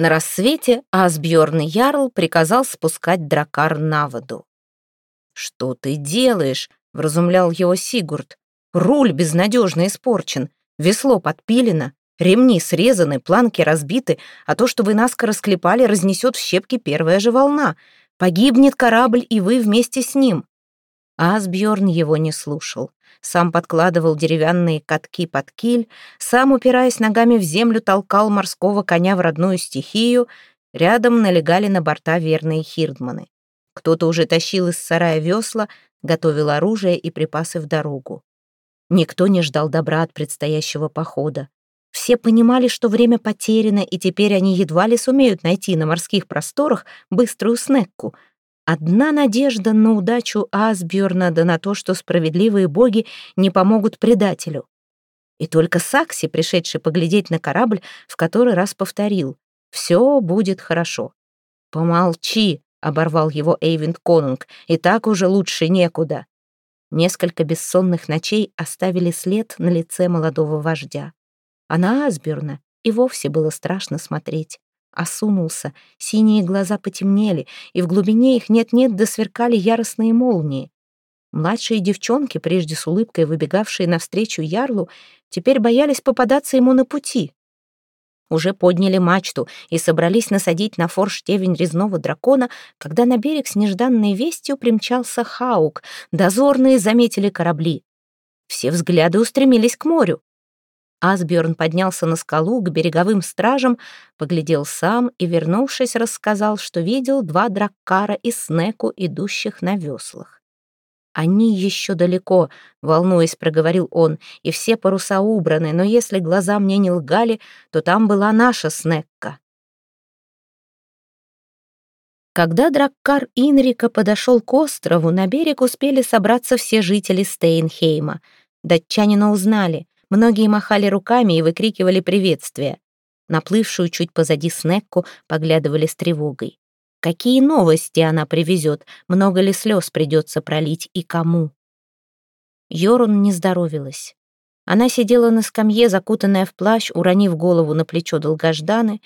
На рассвете Асбjörn Ярл приказал спускать дракар на воду. «Что ты делаешь?» — вразумлял его Сигурд. «Руль безнадежно испорчен, весло подпилено, ремни срезаны, планки разбиты, а то, что вы наскоро склепали, разнесет в щепки первая же волна. Погибнет корабль, и вы вместе с ним». Асбjörn его не слушал. Сам подкладывал деревянные катки под киль, сам, упираясь ногами в землю, толкал морского коня в родную стихию, рядом налегали на борта верные хирдманы. Кто-то уже тащил из сарая весла, готовил оружие и припасы в дорогу. Никто не ждал добра от предстоящего похода. Все понимали, что время потеряно, и теперь они едва ли сумеют найти на морских просторах быструю снекку — Одна надежда на удачу Асбjörна да на то, что справедливые боги не помогут предателю. И только Сакси, пришедший поглядеть на корабль, в который раз повторил «Все будет хорошо». «Помолчи», — оборвал его Эйвинд Конунг, «и так уже лучше некуда». Несколько бессонных ночей оставили след на лице молодого вождя. А на Асбjörна и вовсе было страшно смотреть осунулся, синие глаза потемнели, и в глубине их нет-нет досверкали яростные молнии. Младшие девчонки, прежде с улыбкой выбегавшие навстречу ярлу, теперь боялись попадаться ему на пути. Уже подняли мачту и собрались насадить на форштевень резного дракона, когда на берег с нежданной вестью примчался Хаук. Дозорные заметили корабли. Все взгляды устремились к морю. Асбjörn поднялся на скалу к береговым стражам, поглядел сам и, вернувшись, рассказал, что видел два драккара и снеку, идущих на веслах. «Они еще далеко», — волнуясь, проговорил он, — «и все паруса убраны, но если глаза мне не лгали, то там была наша снекка». Когда драккар Инрика подошел к острову, на берег успели собраться все жители Стейнхейма. Датчанина узнали. Многие махали руками и выкрикивали приветствия. Наплывшую чуть позади Снекку поглядывали с тревогой. Какие новости она привезет, много ли слез придется пролить и кому? Йорун не здоровилась. Она сидела на скамье, закутанная в плащ, уронив голову на плечо долгожданы.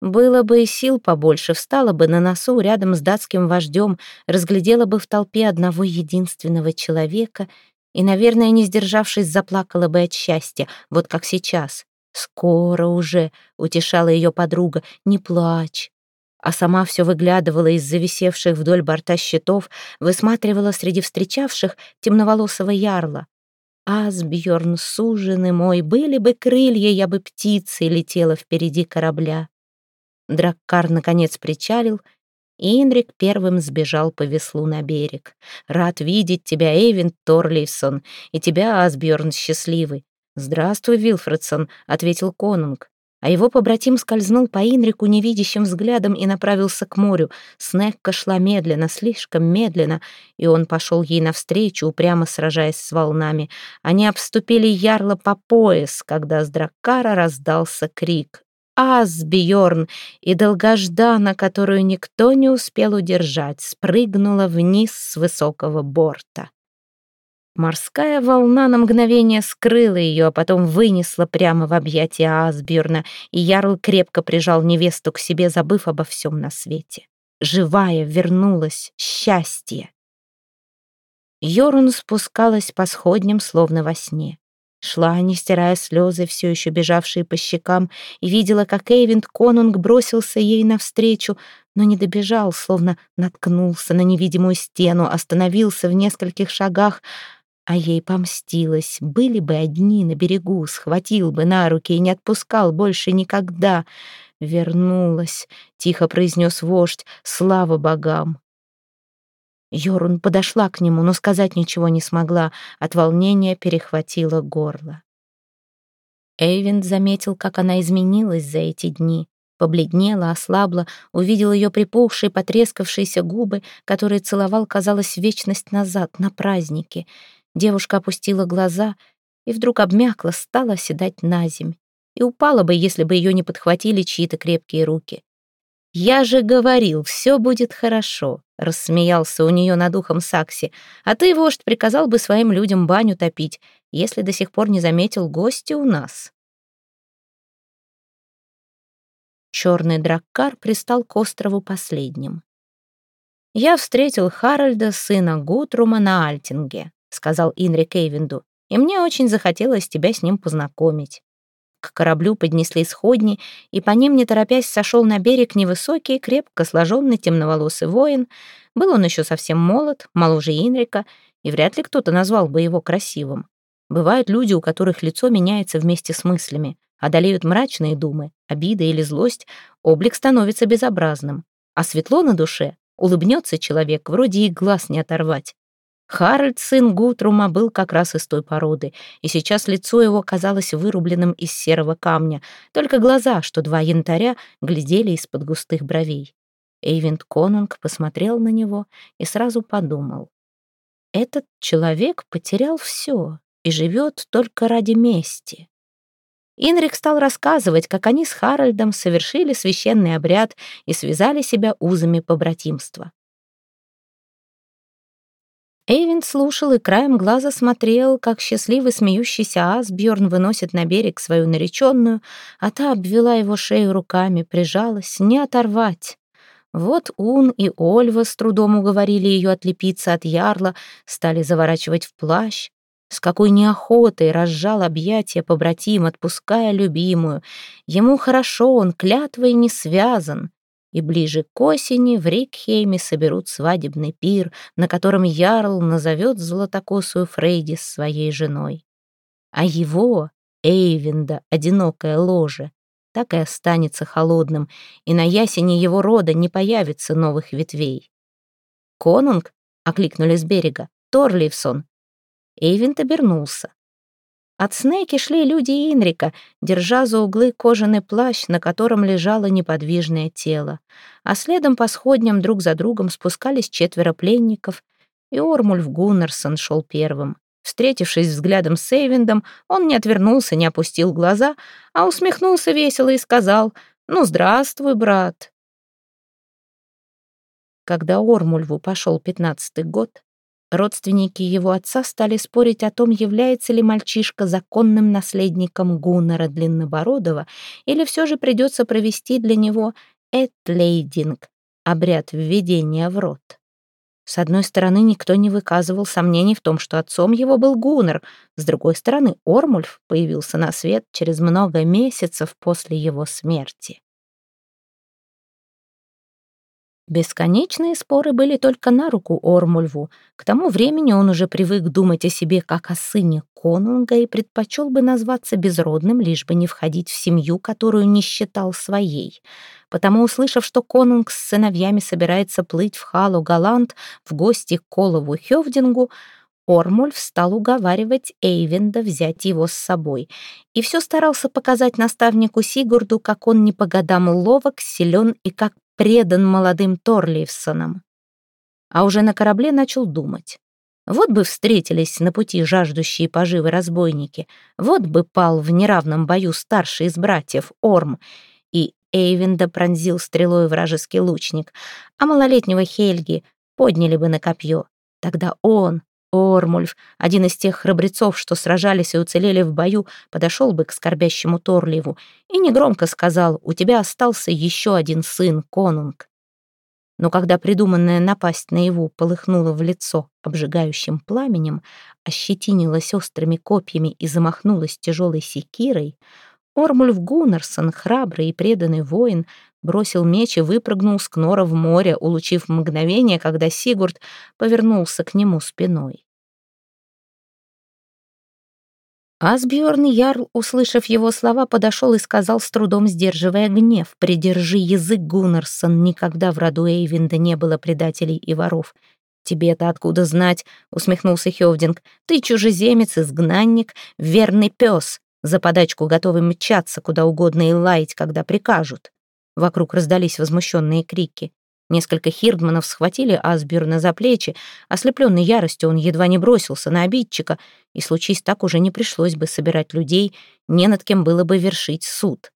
Было бы и сил побольше, встала бы на носу рядом с датским вождем, разглядела бы в толпе одного единственного человека и, наверное, не сдержавшись, заплакала бы от счастья, вот как сейчас. «Скоро уже», — утешала ее подруга, — «не плачь». А сама все выглядывала из зависевших вдоль борта щитов, высматривала среди встречавших темноволосого ярла. «Асбьерн, суженый мой, были бы крылья, я бы птицей летела впереди корабля». Драккар, наконец, причалил, Инрик первым сбежал по веслу на берег. «Рад видеть тебя, Эйвин Торлейсон, и тебя, Асбjörn, счастливый». «Здравствуй, Вилфредсон», — ответил конунг. А его побратим скользнул по Инрику невидящим взглядом и направился к морю. Снекка шла медленно, слишком медленно, и он пошел ей навстречу, упрямо сражаясь с волнами. Они обступили ярло по пояс, когда с драккара раздался крик Асбьорн, и долгождана, которую никто не успел удержать, спрыгнула вниз с высокого борта. Морская волна на мгновение скрыла ее, а потом вынесла прямо в объятия Асбjörна, и Ярл крепко прижал невесту к себе, забыв обо всем на свете. Живая вернулась счастье. Йорун спускалась по сходням, словно во сне. Шла, не стирая слезы, все еще бежавшие по щекам, и видела, как Эйвинд Конунг бросился ей навстречу, но не добежал, словно наткнулся на невидимую стену, остановился в нескольких шагах, а ей помстилось. Были бы одни на берегу, схватил бы на руки и не отпускал больше никогда. «Вернулась», — тихо произнес вождь, — «слава богам». Йорун подошла к нему, но сказать ничего не смогла. От волнения перехватило горло. Эйвинд заметил, как она изменилась за эти дни. Побледнела, ослабла, увидел ее припухшие, потрескавшиеся губы, которые целовал, казалось, вечность назад, на празднике. Девушка опустила глаза и вдруг обмякла, стала оседать на земь. И упала бы, если бы ее не подхватили чьи-то крепкие руки. «Я же говорил, все будет хорошо», — рассмеялся у нее над ухом Сакси. «А ты, вождь, приказал бы своим людям баню топить, если до сих пор не заметил гостя у нас». Черный драккар пристал к острову последним. «Я встретил Харальда, сына Гутрума, на Альтинге», — сказал Инрик Эйвинду, «и мне очень захотелось тебя с ним познакомить». К кораблю поднесли сходни, и по ним, не торопясь, сошел на берег невысокий, крепко сложенный темноволосый воин. Был он еще совсем молод, моложе Инрика, и вряд ли кто-то назвал бы его красивым. Бывают люди, у которых лицо меняется вместе с мыслями, одолеют мрачные думы, обида или злость, облик становится безобразным. А светло на душе, улыбнется человек, вроде и глаз не оторвать. Харальд, сын Гутрума, был как раз из той породы, и сейчас лицо его казалось вырубленным из серого камня, только глаза, что два янтаря, глядели из-под густых бровей. Эйвент Конунг посмотрел на него и сразу подумал. Этот человек потерял все и живет только ради мести. Инрик стал рассказывать, как они с Харальдом совершили священный обряд и связали себя узами побратимства. Эйвин слушал и краем глаза смотрел, как счастливый смеющийся Асбjörn выносит на берег свою нареченную, а та обвела его шею руками, прижалась, не оторвать. Вот Ун и Ольва с трудом уговорили ее отлепиться от ярла, стали заворачивать в плащ. С какой неохотой разжал объятия побратим, отпуская любимую. Ему хорошо, он клятвой не связан и ближе к осени в Рикхейме соберут свадебный пир, на котором Ярл назовет золотокосую Фрейди с своей женой. А его, Эйвинда, одинокое ложе, так и останется холодным, и на ясене его рода не появится новых ветвей. «Конунг?» — окликнули с берега. «Торливсон!» Эйвинд обернулся. От Снейки шли люди Инрика, держа за углы кожаный плащ, на котором лежало неподвижное тело. А следом по сходням друг за другом спускались четверо пленников, и Ормульф Гуннерсон шел первым. Встретившись взглядом с Эйвиндом, он не отвернулся, не опустил глаза, а усмехнулся весело и сказал «Ну, здравствуй, брат». Когда Ормульву пошел пятнадцатый год, Родственники его отца стали спорить о том, является ли мальчишка законным наследником Гуннера Длиннобородова, или все же придется провести для него этлейдинг, обряд введения в род. С одной стороны, никто не выказывал сомнений в том, что отцом его был Гуннер, с другой стороны, Ормульф появился на свет через много месяцев после его смерти. Бесконечные споры были только на руку Ормульву. К тому времени он уже привык думать о себе как о сыне конунга и предпочел бы назваться безродным, лишь бы не входить в семью, которую не считал своей. Потому, услышав, что конунг с сыновьями собирается плыть в Халу Галант в гости к Колову Хёвдингу, Ормульф стал уговаривать Эйвенда взять его с собой, и все старался показать наставнику Сигурду, как он не по годам ловок, силен и как предан молодым Торливсонам. А уже на корабле начал думать. Вот бы встретились на пути жаждущие поживы разбойники, вот бы пал в неравном бою старший из братьев Орм, и Эйвинда пронзил стрелой вражеский лучник, а малолетнего Хельги подняли бы на копье. Тогда он, Ормульф, один из тех храбрецов, что сражались и уцелели в бою, подошел бы к скорбящему Торливу и негромко сказал «У тебя остался еще один сын, конунг». Но когда придуманная напасть на его полыхнула в лицо обжигающим пламенем, ощетинилась острыми копьями и замахнулась тяжелой секирой, Ормульф Гуннерсон, храбрый и преданный воин, бросил меч и выпрыгнул с Кнора в море, улучив мгновение, когда Сигурд повернулся к нему спиной. Асбjörn Ярл, услышав его слова, подошел и сказал, с трудом сдерживая гнев, «Придержи язык, Гуннерсон, никогда в роду Эйвинда не было предателей и воров». «Тебе-то откуда знать?» — усмехнулся Хёвдинг. «Ты чужеземец, изгнанник, верный пес за подачку готовый мчаться куда угодно и лаять, когда прикажут. Вокруг раздались возмущенные крики. Несколько хирдманов схватили Асбюрна за плечи. Ослепленный яростью он едва не бросился на обидчика, и случись так уже не пришлось бы собирать людей, не над кем было бы вершить суд.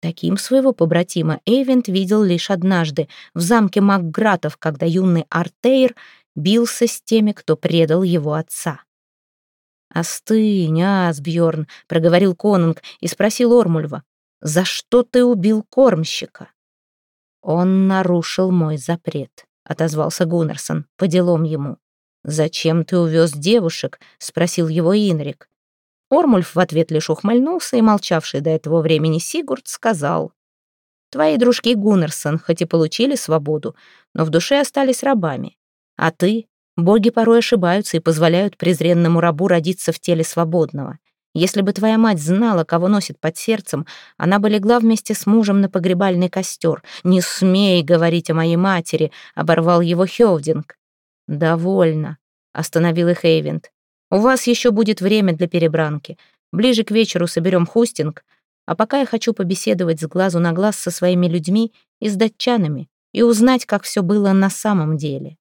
Таким своего побратима Эйвент видел лишь однажды, в замке Макгратов, когда юный Артейр бился с теми, кто предал его отца. «Остынь, Асбьорн», — проговорил Конунг и спросил Ормульва. За что ты убил кормщика?» «Он нарушил мой запрет», — отозвался Гуннерсон, по делам ему. «Зачем ты увез девушек?» — спросил его Инрик. Ормульф в ответ лишь ухмыльнулся, и молчавший до этого времени Сигурд сказал. «Твои дружки Гуннерсон хоть и получили свободу, но в душе остались рабами. А ты? Боги порой ошибаются и позволяют презренному рабу родиться в теле свободного. Если бы твоя мать знала, кого носит под сердцем, она бы легла вместе с мужем на погребальный костер. «Не смей говорить о моей матери», — оборвал его Хёвдинг. «Довольно», — остановил их Эйвент. «У вас еще будет время для перебранки. Ближе к вечеру соберем хустинг, а пока я хочу побеседовать с глазу на глаз со своими людьми и с датчанами и узнать, как все было на самом деле».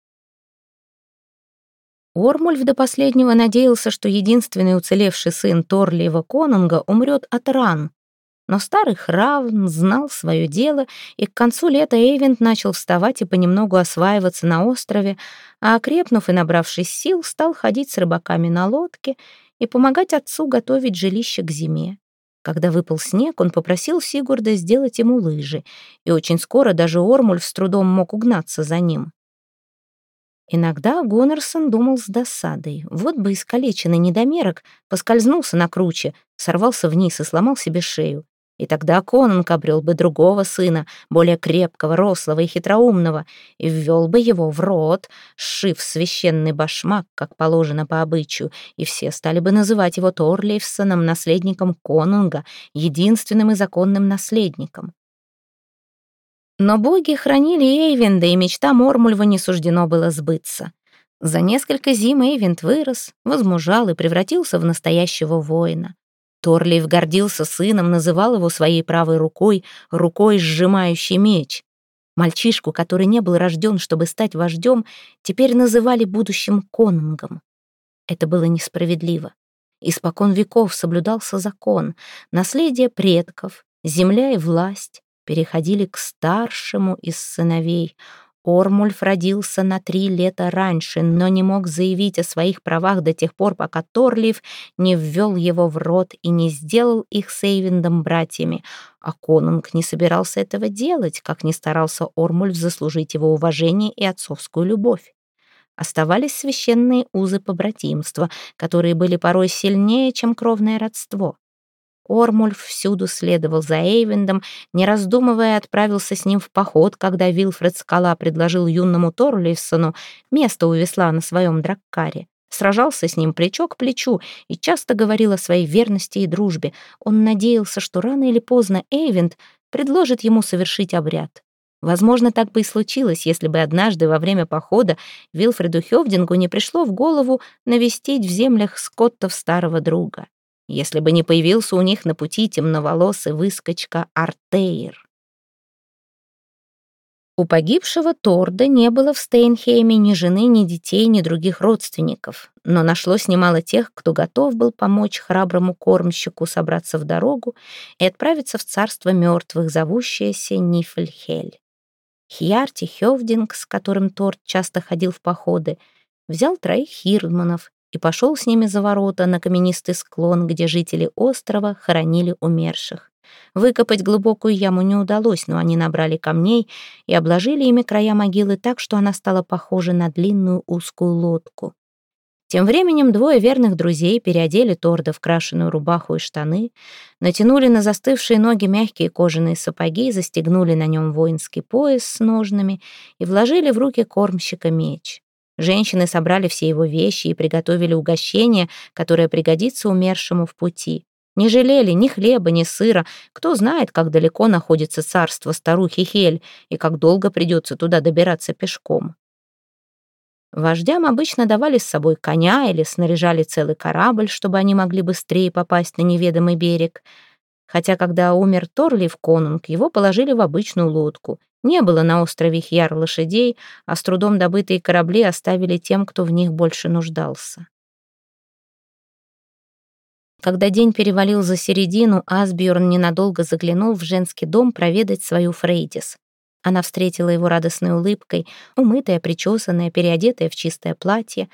Ормульф до последнего надеялся, что единственный уцелевший сын Торлиева Конунга умрет от ран. Но старый Хравн знал свое дело, и к концу лета Эйвент начал вставать и понемногу осваиваться на острове, а окрепнув и набравшись сил, стал ходить с рыбаками на лодке и помогать отцу готовить жилище к зиме. Когда выпал снег, он попросил Сигурда сделать ему лыжи, и очень скоро даже Ормульф с трудом мог угнаться за ним. Иногда Гуннерсон думал с досадой. Вот бы искалеченный недомерок поскользнулся на круче, сорвался вниз и сломал себе шею. И тогда Конунг обрел бы другого сына, более крепкого, рослого и хитроумного, и ввел бы его в рот, сшив священный башмак, как положено по обычаю, и все стали бы называть его Торлейфсоном, наследником Конунга, единственным и законным наследником. Но боги хранили Эйвенда, и мечта Мормульва не суждено было сбыться. За несколько зим Эйвент вырос, возмужал и превратился в настоящего воина. Торлиев гордился сыном, называл его своей правой рукой, рукой, сжимающей меч. Мальчишку, который не был рожден, чтобы стать вождем, теперь называли будущим конунгом. Это было несправедливо. Испокон веков соблюдался закон, наследие предков, земля и власть, переходили к старшему из сыновей. Ормульф родился на три лета раньше, но не мог заявить о своих правах до тех пор, пока Торлиев не ввел его в род и не сделал их с братьями. А конунг не собирался этого делать, как не старался Ормульф заслужить его уважение и отцовскую любовь. Оставались священные узы побратимства, которые были порой сильнее, чем кровное родство. Ормульф всюду следовал за Эйвендом, не раздумывая, отправился с ним в поход, когда Вилфред Скала предложил юному Торлейсону место у весла на своем драккаре. Сражался с ним плечо к плечу и часто говорил о своей верности и дружбе. Он надеялся, что рано или поздно Эйвенд предложит ему совершить обряд. Возможно, так бы и случилось, если бы однажды во время похода Вилфреду Хёвдингу не пришло в голову навестить в землях скоттов старого друга если бы не появился у них на пути темноволосый выскочка Артейр. У погибшего Торда не было в Стейнхейме ни жены, ни детей, ни других родственников, но нашлось немало тех, кто готов был помочь храброму кормщику собраться в дорогу и отправиться в царство мертвых, зовущееся Нифльхель. Хьярти Хёвдинг, с которым Торд часто ходил в походы, взял троих хирдманов и пошел с ними за ворота на каменистый склон, где жители острова хоронили умерших. Выкопать глубокую яму не удалось, но они набрали камней и обложили ими края могилы так, что она стала похожа на длинную узкую лодку. Тем временем двое верных друзей переодели Торда в крашеную рубаху и штаны, натянули на застывшие ноги мягкие кожаные сапоги, застегнули на нем воинский пояс с ножнами и вложили в руки кормщика меч. Женщины собрали все его вещи и приготовили угощение, которое пригодится умершему в пути. Не жалели ни хлеба, ни сыра. Кто знает, как далеко находится царство старухи Хель и как долго придется туда добираться пешком. Вождям обычно давали с собой коня или снаряжали целый корабль, чтобы они могли быстрее попасть на неведомый берег. Хотя, когда умер Торлив Конунг, его положили в обычную лодку — не было на острове Хьяр лошадей, а с трудом добытые корабли оставили тем, кто в них больше нуждался. Когда день перевалил за середину, Асбjörn ненадолго заглянул в женский дом проведать свою Фрейдис. Она встретила его радостной улыбкой, умытая, причесанная, переодетая в чистое платье,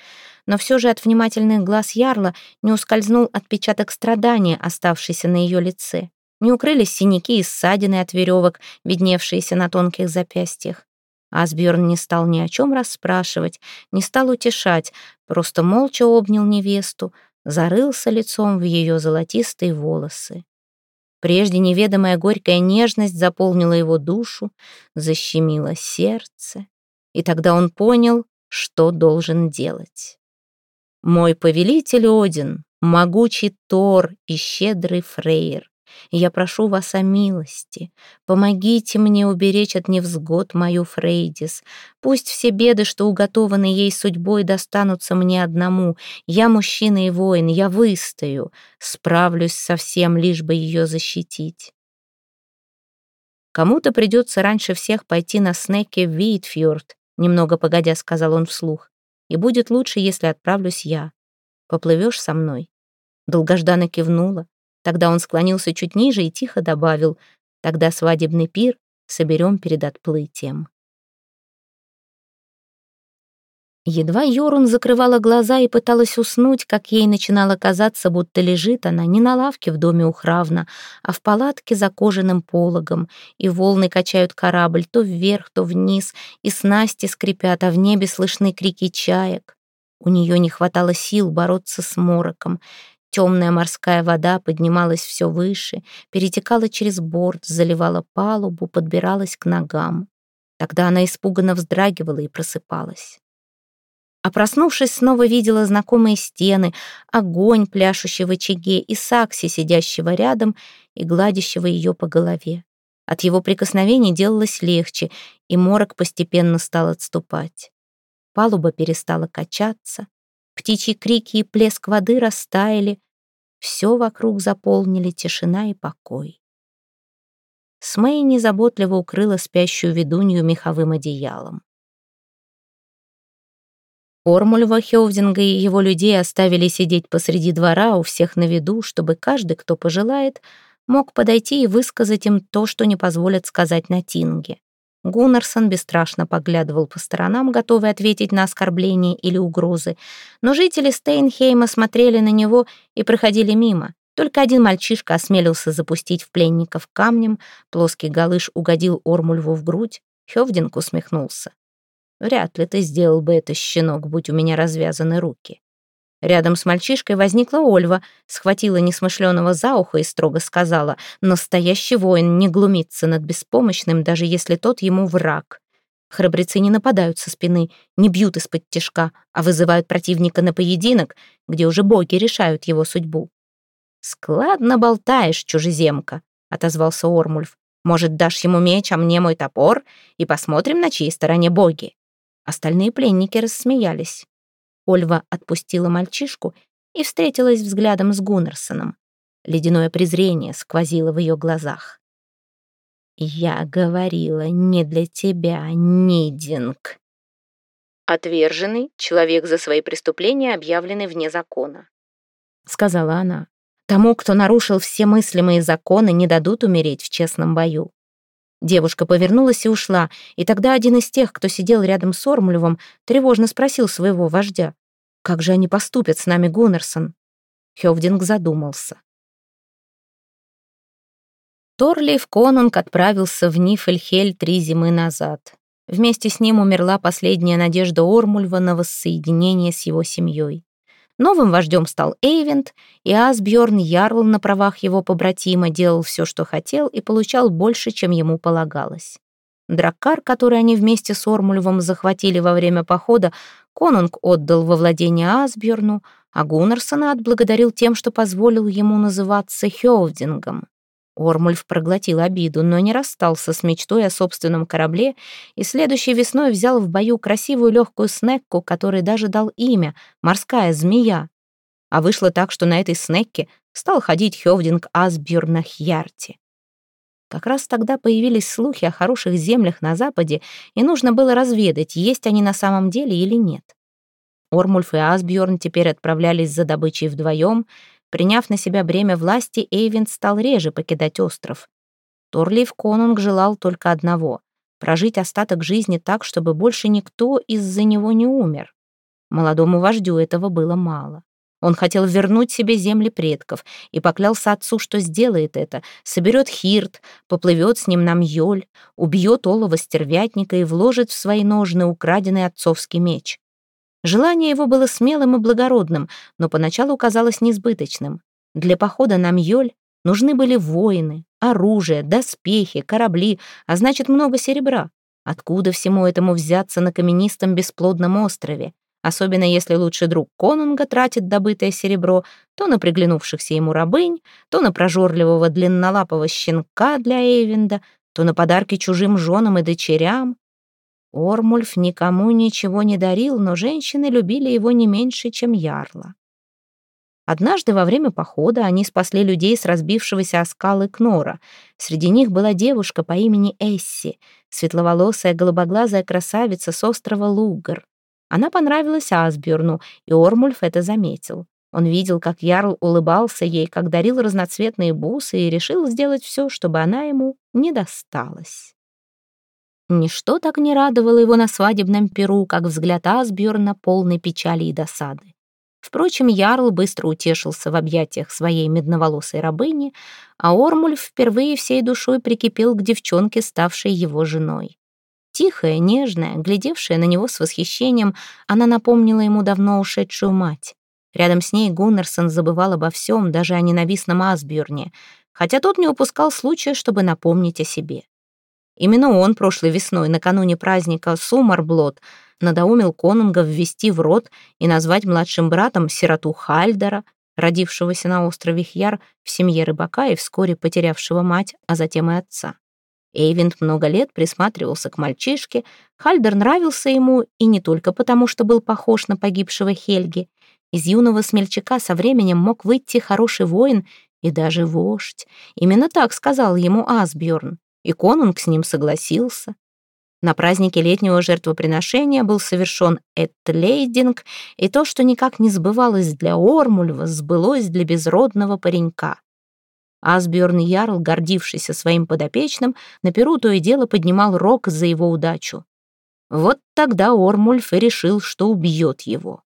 но все же от внимательных глаз Ярла не ускользнул отпечаток страдания, оставшийся на ее лице. Не укрылись синяки и ссадины от веревок, видневшиеся на тонких запястьях. Асбjörn не стал ни о чем расспрашивать, не стал утешать, просто молча обнял невесту, зарылся лицом в ее золотистые волосы. Прежде неведомая горькая нежность заполнила его душу, защемила сердце, и тогда он понял, что должен делать. «Мой повелитель Один, могучий Тор и щедрый Фрейр, я прошу вас о милости. Помогите мне уберечь от невзгод мою Фрейдис. Пусть все беды, что уготованы ей судьбой, достанутся мне одному. Я мужчина и воин, я выстою. Справлюсь со всем, лишь бы ее защитить. Кому-то придется раньше всех пойти на снеке в Витфьорд, немного погодя сказал он вслух. И будет лучше, если отправлюсь я. Поплывешь со мной? Долгожданно кивнула. Тогда он склонился чуть ниже и тихо добавил, «Тогда свадебный пир соберем перед отплытием». Едва Йорун закрывала глаза и пыталась уснуть, как ей начинало казаться, будто лежит она не на лавке в доме у Хравна, а в палатке за кожаным пологом, и волны качают корабль то вверх, то вниз, и снасти скрипят, а в небе слышны крики чаек. У нее не хватало сил бороться с мороком. Темная морская вода поднималась все выше, перетекала через борт, заливала палубу, подбиралась к ногам. Тогда она испуганно вздрагивала и просыпалась. А проснувшись, снова видела знакомые стены, огонь, пляшущий в очаге, и Сакси, сидящего рядом и гладящего ее по голове. От его прикосновений делалось легче, и морок постепенно стал отступать. Палуба перестала качаться, Птичьи крики и плеск воды растаяли. Все вокруг заполнили тишина и покой. Смей незаботливо укрыла спящую ведунью меховым одеялом. Ормульва Хевдинга и его людей оставили сидеть посреди двора у всех на виду, чтобы каждый, кто пожелает, мог подойти и высказать им то, что не позволят сказать на Тинге. Гуннерсон бесстрашно поглядывал по сторонам, готовый ответить на оскорбления или угрозы, но жители Стейнхейма смотрели на него и проходили мимо. Только один мальчишка осмелился запустить в пленников камнем, плоский галыш угодил Ормульву в грудь, Хёвдинг усмехнулся. «Вряд ли ты сделал бы это, щенок, будь у меня развязаны руки». Рядом с мальчишкой возникла Ольва, схватила несмышленого за ухо и строго сказала, «Настоящий воин не глумится над беспомощным, даже если тот ему враг. Храбрецы не нападают со спины, не бьют из-под тишка, а вызывают противника на поединок, где уже боги решают его судьбу». «Складно болтаешь, чужеземка», — отозвался Ормульф. «Может, дашь ему меч, а мне мой топор, и посмотрим, на чьей стороне боги?» Остальные пленники рассмеялись. Ольва отпустила мальчишку и встретилась взглядом с Гуннерсоном. Ледяное презрение сквозило в ее глазах. «Я говорила не для тебя, Нидинг». «Отверженный, человек за свои преступления, объявленный вне закона», — сказала она. «Тому, кто нарушил все мыслимые законы, не дадут умереть в честном бою». Девушка повернулась и ушла, и тогда один из тех, кто сидел рядом с Ормулевым, тревожно спросил своего вождя. «Как же они поступят с нами, Гуннерсон?» Хёвдинг задумался. Торлейф Конунг отправился в Нифельхель три зимы назад. Вместе с ним умерла последняя надежда Ормульва на воссоединение с его семьей. Новым вождем стал Эйвент, и Асбjörn Ярл на правах его побратима делал все, что хотел, и получал больше, чем ему полагалось. Драккар, который они вместе с Ормульвом захватили во время похода, конунг отдал во владение Асбjörну, а Гуннарсона отблагодарил тем, что позволил ему называться Хёвдингом. Ормульф проглотил обиду, но не расстался с мечтой о собственном корабле и следующей весной взял в бою красивую легкую снекку, которой даже дал имя — «Морская змея». А вышло так, что на этой снекке стал ходить Хёвдинг Асбюр на Хьярте. Как раз тогда появились слухи о хороших землях на западе, и нужно было разведать, есть они на самом деле или нет. Ормульф и Асбjörn теперь отправлялись за добычей вдвоем — Приняв на себя бремя власти, Эйвинд стал реже покидать остров. Торлиев Конунг желал только одного — прожить остаток жизни так, чтобы больше никто из-за него не умер. Молодому вождю этого было мало. Он хотел вернуть себе земли предков и поклялся отцу, что сделает это, соберет хирт, поплывет с ним на мьёль, убьет олова стервятника и вложит в свои ножны украденный отцовский меч. Желание его было смелым и благородным, но поначалу казалось несбыточным. Для похода на мьёль нужны были воины, оружие, доспехи, корабли, а значит много серебра. Откуда всему этому взяться на каменистом бесплодном острове? особенно если лучший друг конунга тратит добытое серебро то на приглянувшихся ему рабынь, то на прожорливого длиннолапого щенка для Эйвинда, то на подарки чужим женам и дочерям. Ормульф никому ничего не дарил, но женщины любили его не меньше, чем Ярла. Однажды во время похода они спасли людей с разбившегося о скалы Кнора. Среди них была девушка по имени Эсси, светловолосая голубоглазая красавица с острова Лугар. Она понравилась Асбjörну, и Ормульф это заметил. Он видел, как Ярл улыбался ей, как дарил разноцветные бусы и решил сделать все, чтобы она ему не досталась. Ничто так не радовало его на свадебном перу, как взгляд Асбjörна полной печали и досады. Впрочем, Ярл быстро утешился в объятиях своей медноволосой рабыни, а Ормульф впервые всей душой прикипел к девчонке, ставшей его женой. Тихая, нежная, глядевшая на него с восхищением, она напомнила ему давно ушедшую мать. Рядом с ней Гуннерсон забывал обо всем, даже о ненавистном Асбjörне, хотя тот не упускал случая, чтобы напомнить о себе. Именно он прошлой весной, накануне праздника Сумарблот, надоумил конунга ввести в рот и назвать младшим братом сироту Хальдера, родившегося на острове Хьяр в семье рыбака и вскоре потерявшего мать, а затем и отца. Эйвинд много лет присматривался к мальчишке, Хальдер нравился ему и не только потому, что был похож на погибшего Хельги. Из юного смельчака со временем мог выйти хороший воин и даже вождь. Именно так сказал ему Асбjörn, и конунг с ним согласился. На празднике летнего жертвоприношения был совершен Этлейдинг, и то, что никак не сбывалось для Ормульва, сбылось для безродного паренька. Асбjörn Ярл, гордившийся своим подопечным, на перу то и дело поднимал рог за его удачу. Вот тогда Ормульф и решил, что убьет его.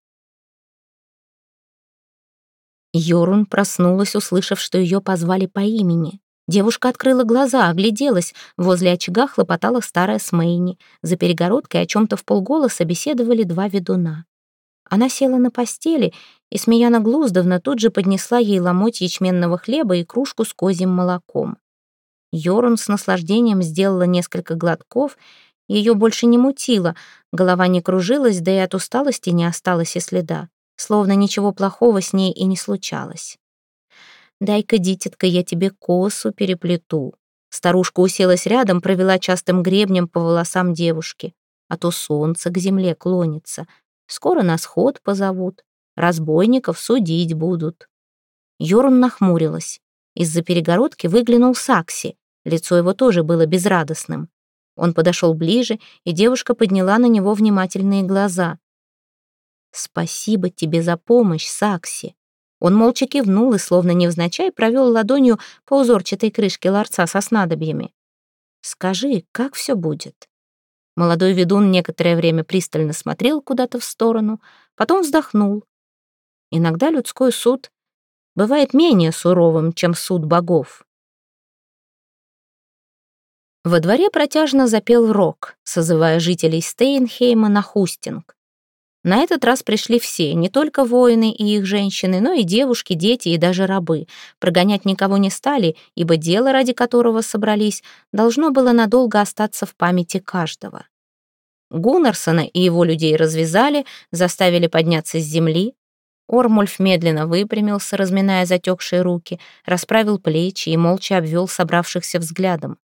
Йорун проснулась, услышав, что ее позвали по имени. Девушка открыла глаза, огляделась. Возле очага хлопотала старая Смейни. За перегородкой о чем-то в полголоса беседовали два ведуна. Она села на постели, и Смеяна Глуздовна тут же поднесла ей ломоть ячменного хлеба и кружку с козьим молоком. Йорун с наслаждением сделала несколько глотков, ее больше не мутило, голова не кружилась, да и от усталости не осталось и следа, словно ничего плохого с ней и не случалось. «Дай-ка, дитятка, я тебе косу переплету». Старушка уселась рядом, провела частым гребнем по волосам девушки. А то солнце к земле клонится — Скоро на сход позовут. Разбойников судить будут. Йорун нахмурилась. Из-за перегородки выглянул Сакси. Лицо его тоже было безрадостным. Он подошел ближе, и девушка подняла на него внимательные глаза. «Спасибо тебе за помощь, Сакси». Он молча кивнул и, словно невзначай, провел ладонью по узорчатой крышке ларца со снадобьями. «Скажи, как все будет?» Молодой ведун некоторое время пристально смотрел куда-то в сторону, потом вздохнул. Иногда людской суд бывает менее суровым, чем суд богов. Во дворе протяжно запел рок, созывая жителей Стейнхейма на хустинг. На этот раз пришли все, не только воины и их женщины, но и девушки, дети и даже рабы. Прогонять никого не стали, ибо дело, ради которого собрались, должно было надолго остаться в памяти каждого. Гуннарсона и его людей развязали, заставили подняться с земли. Ормульф медленно выпрямился, разминая затекшие руки, расправил плечи и молча обвел собравшихся взглядом.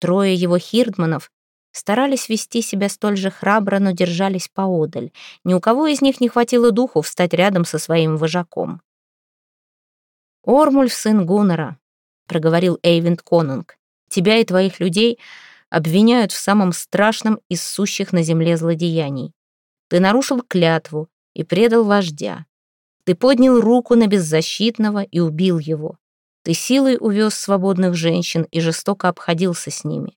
Трое его хирдманов старались вести себя столь же храбро, но держались поодаль. Ни у кого из них не хватило духу встать рядом со своим вожаком. «Ормульф, сын Гуннера», — проговорил Эйвинд Конунг, — «тебя и твоих людей обвиняют в самом страшном из сущих на земле злодеяний. Ты нарушил клятву и предал вождя. Ты поднял руку на беззащитного и убил его. Ты силой увез свободных женщин и жестоко обходился с ними.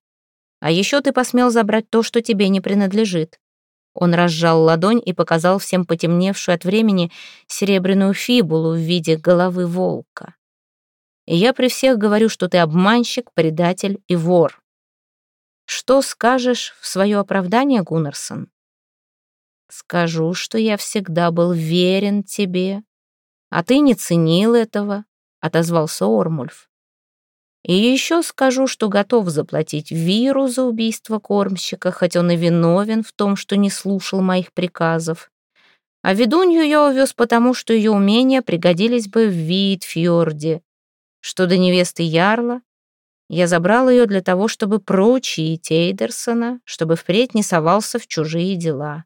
А еще ты посмел забрать то, что тебе не принадлежит. Он разжал ладонь и показал всем потемневшую от времени серебряную фибулу в виде головы волка. Я при всех говорю, что ты обманщик, предатель и вор. Что скажешь в свое оправдание, Гуннерсон? Скажу, что я всегда был верен тебе, а ты не ценил этого, отозвался Ормульф. И еще скажу, что готов заплатить Виру за убийство кормщика, хоть он и виновен в том, что не слушал моих приказов. А ведунью я увез потому, что ее умения пригодились бы в Витфьорде. Что до невесты Ярла, я забрал ее для того, чтобы проучить Эйдерсона, чтобы впредь не совался в чужие дела.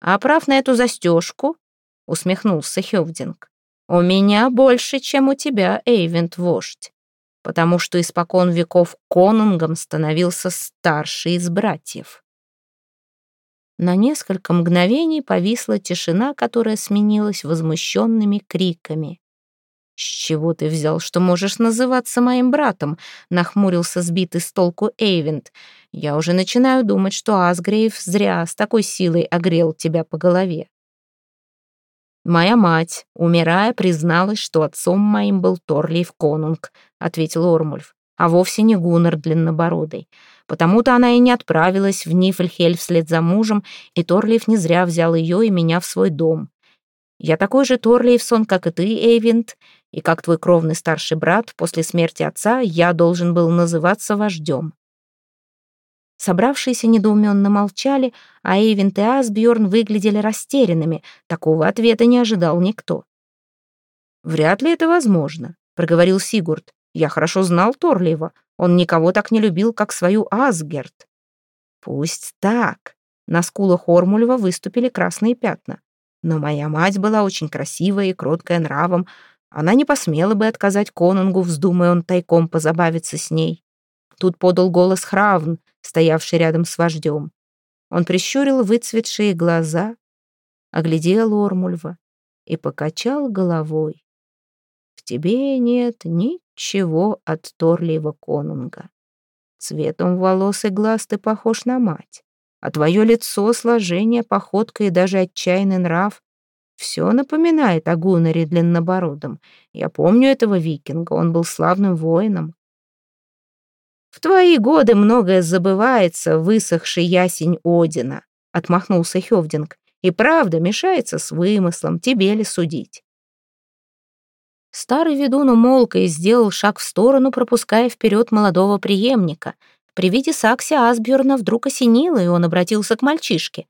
А прав на эту застежку, усмехнулся Хевдинг, у меня больше, чем у тебя, Эйвент, вождь потому что испокон веков конунгом становился старший из братьев. На несколько мгновений повисла тишина, которая сменилась возмущенными криками. «С чего ты взял, что можешь называться моим братом?» — нахмурился сбитый с толку Эйвент. «Я уже начинаю думать, что Асгрейв зря с такой силой огрел тебя по голове». «Моя мать, умирая, призналась, что отцом моим был Торлиев Конунг», — ответил Ормульф, «а вовсе не Гуннер Длиннобородый. Потому-то она и не отправилась в Нифльхель вслед за мужем, и Торлиев не зря взял ее и меня в свой дом. Я такой же Торлиевсон, как и ты, Эйвинд, и как твой кровный старший брат, после смерти отца я должен был называться вождем. Собравшиеся недоуменно молчали, а Эйвент и Асбjörn выглядели растерянными. Такого ответа не ожидал никто. «Вряд ли это возможно», — проговорил Сигурд. «Я хорошо знал Торлиева. Он никого так не любил, как свою Асгерт». «Пусть так». На скулах Ормулева выступили красные пятна. Но моя мать была очень красивая и кроткая нравом. Она не посмела бы отказать конунгу, вздумая он тайком позабавиться с ней. Тут подал голос Хравн, стоявший рядом с вождем. Он прищурил выцветшие глаза, оглядел Ормульва и покачал головой. «В тебе нет ничего от Торлиева конунга. Цветом волос и глаз ты похож на мать, а твое лицо, сложение, походка и даже отчаянный нрав все напоминает о Гунаре длиннобородом. Я помню этого викинга, он был славным воином. «В твои годы многое забывается, высохший ясень Одина», — отмахнулся Хевдинг. «И правда мешается с вымыслом, тебе ли судить?» Старый ведун умолк и сделал шаг в сторону, пропуская вперед молодого преемника. При виде Сакси Асбjörна вдруг осенило, и он обратился к мальчишке.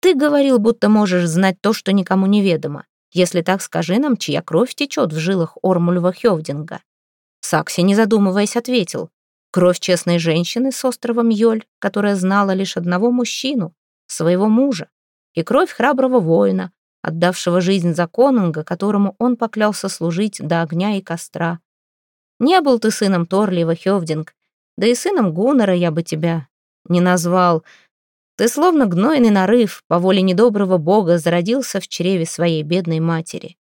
«Ты говорил, будто можешь знать то, что никому неведомо. Если так, скажи нам, чья кровь течет в жилах Ормульва Хевдинга». Сакси, не задумываясь, ответил. Кровь честной женщины с острова Мьёль, которая знала лишь одного мужчину, своего мужа, и кровь храброго воина, отдавшего жизнь за конунга, которому он поклялся служить до огня и костра. Не был ты сыном Торлива, Хёвдинг, да и сыном Гуннера я бы тебя не назвал. Ты словно гнойный нарыв, по воле недоброго бога, зародился в чреве своей бедной матери.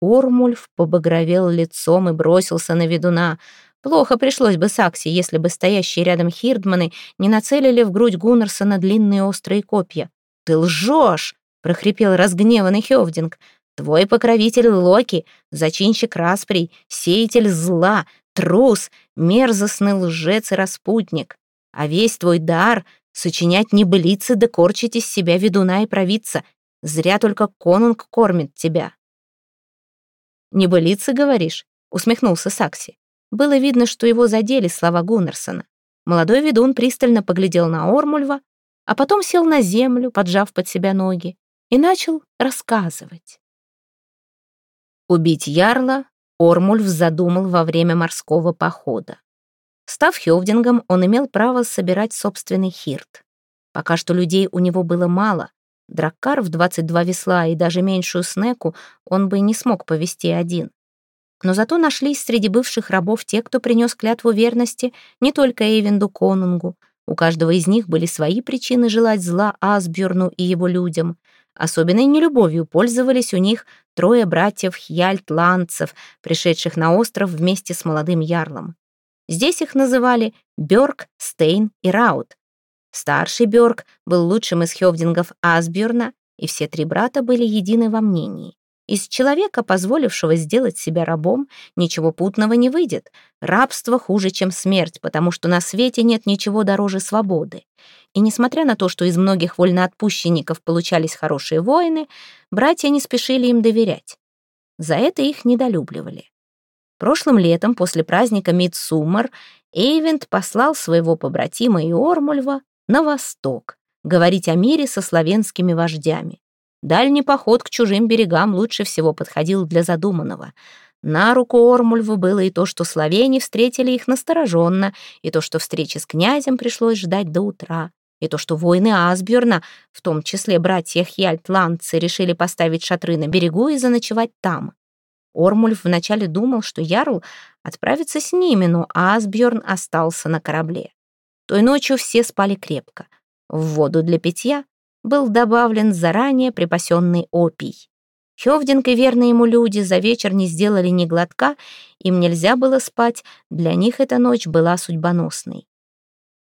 Ормульф побагровел лицом и бросился на ведуна — Плохо пришлось бы Сакси, если бы стоящие рядом Хирдманы не нацелили в грудь Гуннерсона длинные острые копья. «Ты лжешь!» — прохрипел разгневанный Хёвдинг. «Твой покровитель Локи, зачинщик расприй, сеятель зла, трус, мерзостный лжец и распутник. А весь твой дар — сочинять небылицы да корчить из себя ведуна и провидца. Зря только конунг кормит тебя». «Небылицы, говоришь?» — усмехнулся Сакси. Было видно, что его задели слова Гуннерсона. Молодой ведун пристально поглядел на Ормульва, а потом сел на землю, поджав под себя ноги, и начал рассказывать. Убить Ярла Ормульф задумал во время морского похода. Став Хёвдингом, он имел право собирать собственный хирт. Пока что людей у него было мало. Драккар в 22 весла и даже меньшую снеку он бы не смог повести один. Но зато нашлись среди бывших рабов те, кто принес клятву верности не только Эйвенду Конунгу. У каждого из них были свои причины желать зла Асбjörну и его людям. Особенной нелюбовью пользовались у них трое братьев Хьяльт-Ланцев, пришедших на остров вместе с молодым ярлом. Здесь их называли Бёрк, Стейн и Раут. Старший Бёрк был лучшим из хёвдингов Асбjörна, и все три брата были едины во мнении. Из человека, позволившего сделать себя рабом, ничего путного не выйдет. Рабство хуже, чем смерть, потому что на свете нет ничего дороже свободы. И несмотря на то, что из многих вольноотпущенников получались хорошие воины, братья не спешили им доверять. За это их недолюбливали. Прошлым летом, после праздника Мидсуммар, Эйвент послал своего побратима Иормульва на восток, говорить о мире со славянскими вождями. Дальний поход к чужим берегам лучше всего подходил для задуманного. На руку Ормульву было и то, что словени встретили их настороженно, и то, что встречи с князем пришлось ждать до утра, и то, что воины Асбjörна, в том числе братья Хьяльтландцы, решили поставить шатры на берегу и заночевать там. Ормульф вначале думал, что Ярл отправится с ними, но Асбjörn остался на корабле. Той ночью все спали крепко. В воду для питья был добавлен заранее припасенный опий. Хёвдинг и верные ему люди за вечер не сделали ни глотка, им нельзя было спать, для них эта ночь была судьбоносной.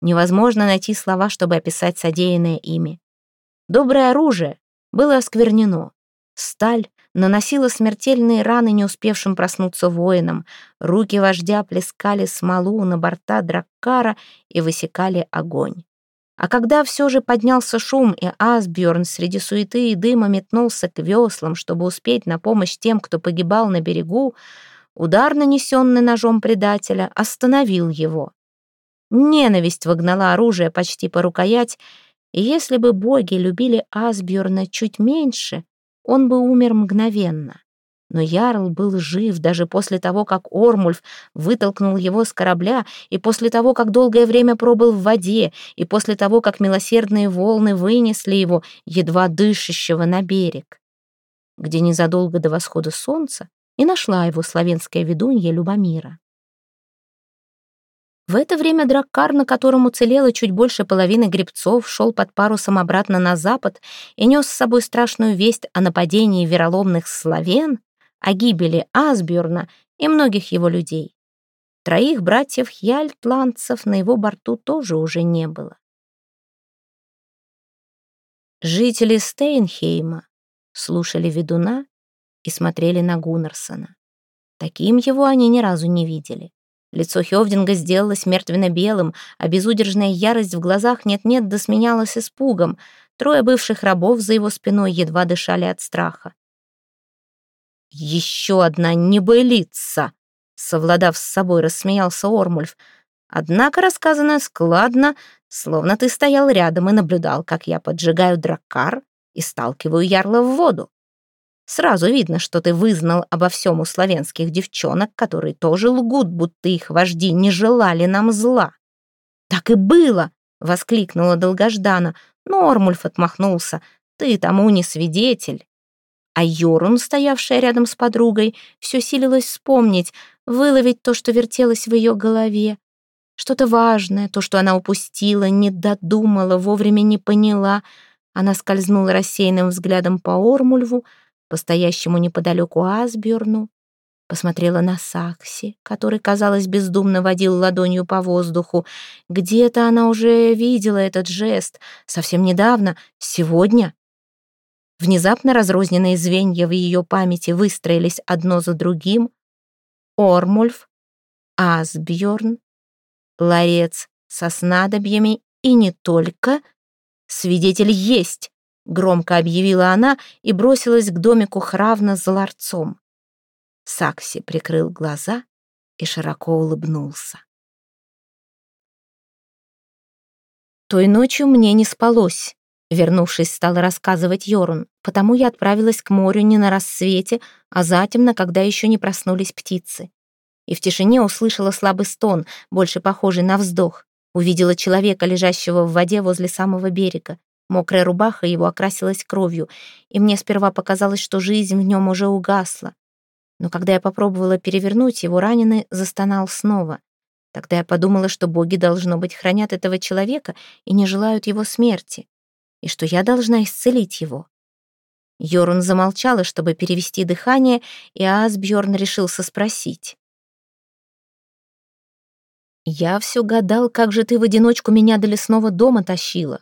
Невозможно найти слова, чтобы описать содеянное ими. Доброе оружие было осквернено. Сталь наносила смертельные раны не успевшим проснуться воинам. Руки вождя плескали смолу на борта Драккара и высекали огонь. А когда все же поднялся шум, и Асбjörn среди суеты и дыма метнулся к веслам, чтобы успеть на помощь тем, кто погибал на берегу, удар, нанесенный ножом предателя, остановил его. Ненависть вогнала оружие почти по рукоять, и если бы боги любили Асбjörна чуть меньше, он бы умер мгновенно. Но Ярл был жив даже после того, как Ормульф вытолкнул его с корабля, и после того, как долгое время пробыл в воде, и после того, как милосердные волны вынесли его, едва дышащего, на берег, где незадолго до восхода солнца и нашла его славянская ведунья Любомира. В это время драккар, на котором уцелело чуть больше половины гребцов, шел под парусом обратно на запад и нес с собой страшную весть о нападении вероломных славян, о гибели Асбюрна и многих его людей. Троих братьев Хьяльтландцев на его борту тоже уже не было. Жители Стейнхейма слушали ведуна и смотрели на Гуннерсона. Таким его они ни разу не видели. Лицо Хёвдинга сделалось мертвенно-белым, а безудержная ярость в глазах нет-нет да сменялась испугом. Трое бывших рабов за его спиной едва дышали от страха. «Еще одна небылица!» Совладав с собой, рассмеялся Ормульф. «Однако рассказано складно, словно ты стоял рядом и наблюдал, как я поджигаю драккар и сталкиваю ярла в воду. Сразу видно, что ты вызнал обо всем у славянских девчонок, которые тоже лгут, будто их вожди не желали нам зла. «Так и было!» — воскликнула долгождана, но Ормульф отмахнулся. «Ты тому не свидетель». А Йорун, стоявшая рядом с подругой, все силилась вспомнить, выловить то, что вертелось в ее голове. Что-то важное, то, что она упустила, не додумала, вовремя не поняла. Она скользнула рассеянным взглядом по Ормульву, по стоящему неподалеку Асбjörну, посмотрела на Сакси, который, казалось, бездумно водил ладонью по воздуху. Где-то она уже видела этот жест, совсем недавно, сегодня. Внезапно разрозненные звенья в ее памяти выстроились одно за другим. Ормульф, Асбjörn, ларец со снадобьями и не только. Свидетель есть. Громко объявила она и бросилась к домику Хравна за ларцом. Сакси прикрыл глаза и широко улыбнулся. Той ночью мне не спалось. Вернувшись, стала рассказывать Йорун, потому я отправилась к морю не на рассвете, а затемно, когда еще не проснулись птицы. И в тишине услышала слабый стон, больше похожий на вздох. Увидела человека, лежащего в воде возле самого берега. Мокрая рубаха его окрасилась кровью, и мне сперва показалось, что жизнь в нем уже угасла. Но когда я попробовала перевернуть его, раненый застонал снова. Тогда я подумала, что боги, должно быть, хранят этого человека и не желают его смерти, и что я должна исцелить его. Йорун замолчала, чтобы перевести дыхание, и Асбjörn решился спросить. Я все гадал, как же ты в одиночку меня до лесного дома тащила.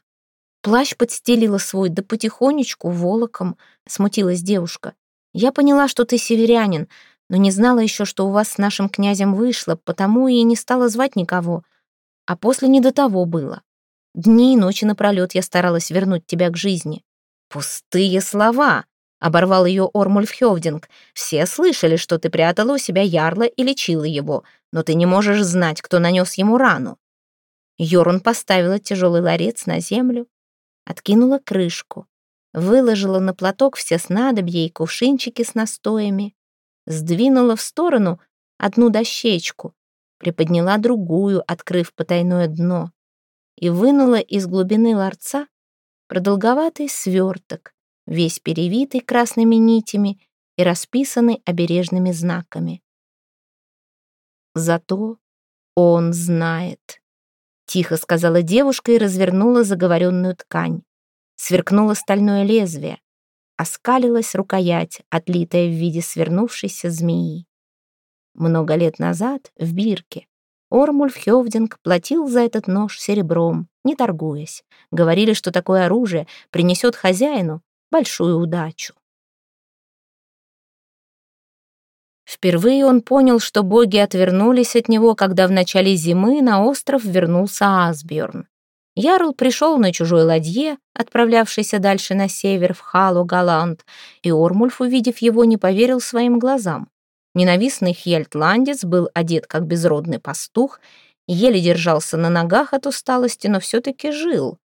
Плащ подстелила свой, да потихонечку, волоком, смутилась девушка. Я поняла, что ты северянин, но не знала еще, что у вас с нашим князем вышло, потому и не стала звать никого. А после не до того было. Дни и ночи напролет я старалась вернуть тебя к жизни. Пустые слова, оборвал ее Ормульф Хевдинг. Все слышали, что ты прятала у себя ярла и лечила его, но ты не можешь знать, кто нанес ему рану. Йорун поставила тяжелый ларец на землю, откинула крышку, выложила на платок все снадобья и кувшинчики с настоями, сдвинула в сторону одну дощечку, приподняла другую, открыв потайное дно, и вынула из глубины ларца продолговатый сверток, весь перевитый красными нитями и расписанный обережными знаками. Зато он знает. Тихо сказала девушка и развернула заговоренную ткань. Сверкнуло стальное лезвие. Оскалилась рукоять, отлитая в виде свернувшейся змеи. Много лет назад в Бирке Ормульф Хёвдинг платил за этот нож серебром, не торгуясь. Говорили, что такое оружие принесет хозяину большую удачу. Впервые он понял, что боги отвернулись от него, когда в начале зимы на остров вернулся Асбjörn. Ярл пришел на чужой ладье, отправлявшейся дальше на север, в Халу Галант, и Ормульф, увидев его, не поверил своим глазам. Ненавистный Хьельтландец был одет как безродный пастух, еле держался на ногах от усталости, но все-таки жил.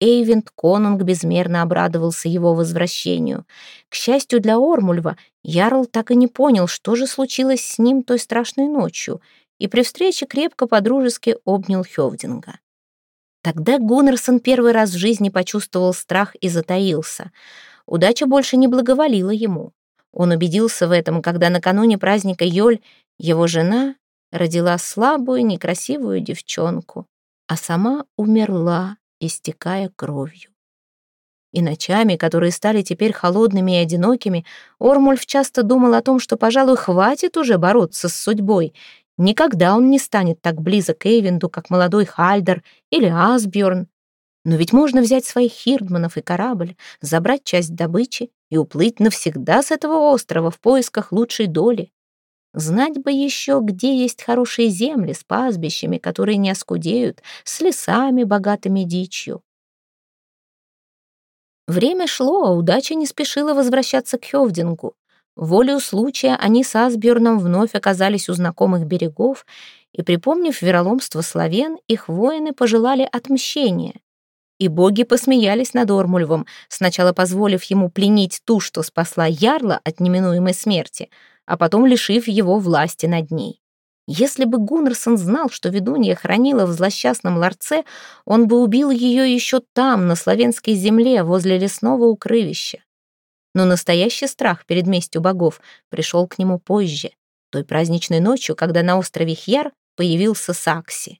Эйвент Конунг безмерно обрадовался его возвращению. К счастью для Ормульва, Ярл так и не понял, что же случилось с ним той страшной ночью, и при встрече крепко подружески обнял Хёвдинга. Тогда Гуннерсон первый раз в жизни почувствовал страх и затаился. Удача больше не благоволила ему. Он убедился в этом, когда накануне праздника Йоль его жена родила слабую, некрасивую девчонку, а сама умерла истекая кровью. И ночами, которые стали теперь холодными и одинокими, Ормульф часто думал о том, что, пожалуй, хватит уже бороться с судьбой. Никогда он не станет так близок к Эйвенду, как молодой Хальдер или Асбjörn. Но ведь можно взять своих хирдманов и корабль, забрать часть добычи и уплыть навсегда с этого острова в поисках лучшей доли. Знать бы еще, где есть хорошие земли с пастбищами, которые не оскудеют, с лесами, богатыми дичью. Время шло, а удача не спешила возвращаться к Хёвдингу. Волею случая они с Асбjörном вновь оказались у знакомых берегов, и, припомнив вероломство славян, их воины пожелали отмщения. И боги посмеялись над Ормульвом, сначала позволив ему пленить ту, что спасла Ярла от неминуемой смерти — а потом лишив его власти над ней. Если бы Гуннерсон знал, что ведунья хранила в злосчастном ларце, он бы убил ее еще там, на славянской земле, возле лесного укрывища. Но настоящий страх перед местью богов пришел к нему позже, той праздничной ночью, когда на острове Хьяр появился Сакси.